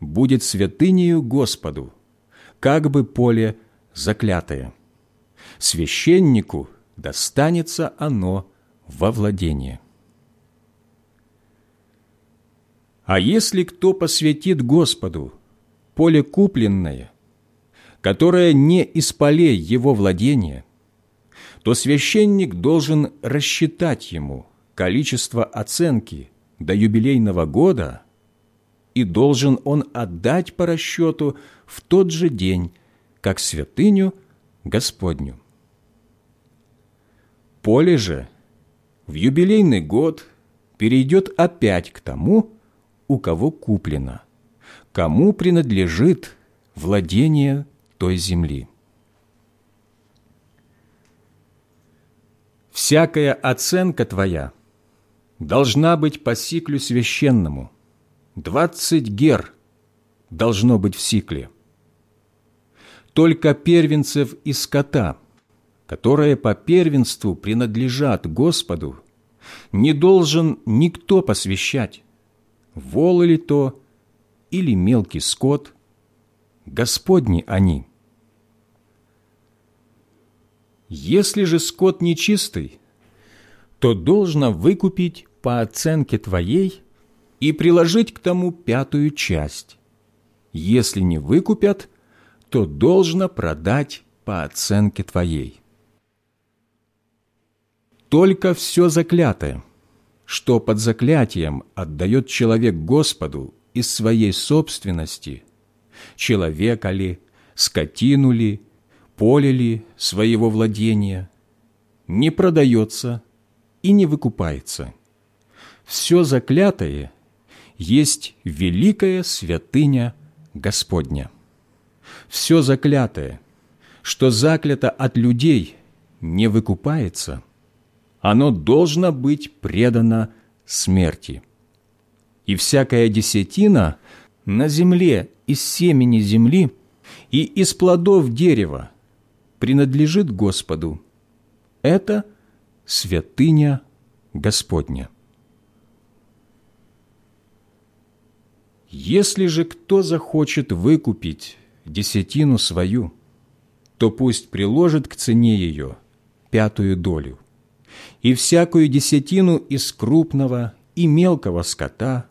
будет святынею Господу, как бы поле заклятое священнику достанется оно во владение. А если кто посвятит Господу поле купленное, которое не из полей его владения, то священник должен рассчитать ему количество оценки до юбилейного года, и должен он отдать по расчету в тот же день, как святыню Господню. Поле же в юбилейный год перейдет опять к тому, у кого куплено, кому принадлежит владение той земли. Всякая оценка твоя должна быть по сиклю священному. Двадцать гер должно быть в сикле. Только первенцев и скота – которые по первенству принадлежат Господу, не должен никто посвящать, волы ли то или мелкий скот, Господни они. Если же скот нечистый, то должно выкупить по оценке твоей и приложить к тому пятую часть. Если не выкупят, то должно продать по оценке твоей только все заклятое, что под заклятием отдает человек Господу из своей собственности, человека ли, скотину ли, поле ли своего владения, не продается и не выкупается. Все заклятое есть великая святыня Господня. Все заклятое, что заклято от людей, не выкупается – оно должно быть предано смерти. И всякая десятина на земле из семени земли и из плодов дерева принадлежит Господу. Это святыня Господня. Если же кто захочет выкупить десятину свою, то пусть приложит к цене ее пятую долю, и всякую десятину из крупного и мелкого скота,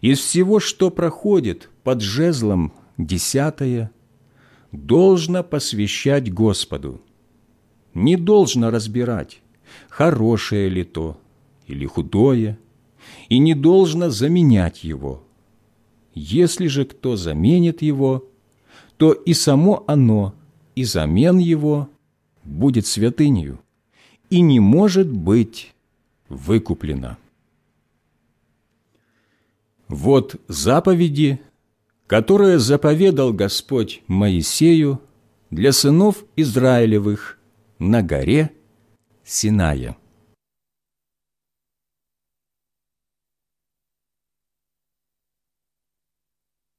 из всего, что проходит под жезлом десятое, должно посвящать Господу. Не должно разбирать, хорошее ли то или худое, и не должно заменять его. Если же кто заменит его, то и само оно, и замен его будет святынею, и не может быть выкуплено. Вот заповеди, которые заповедал Господь Моисею для сынов Израилевых на горе Синая.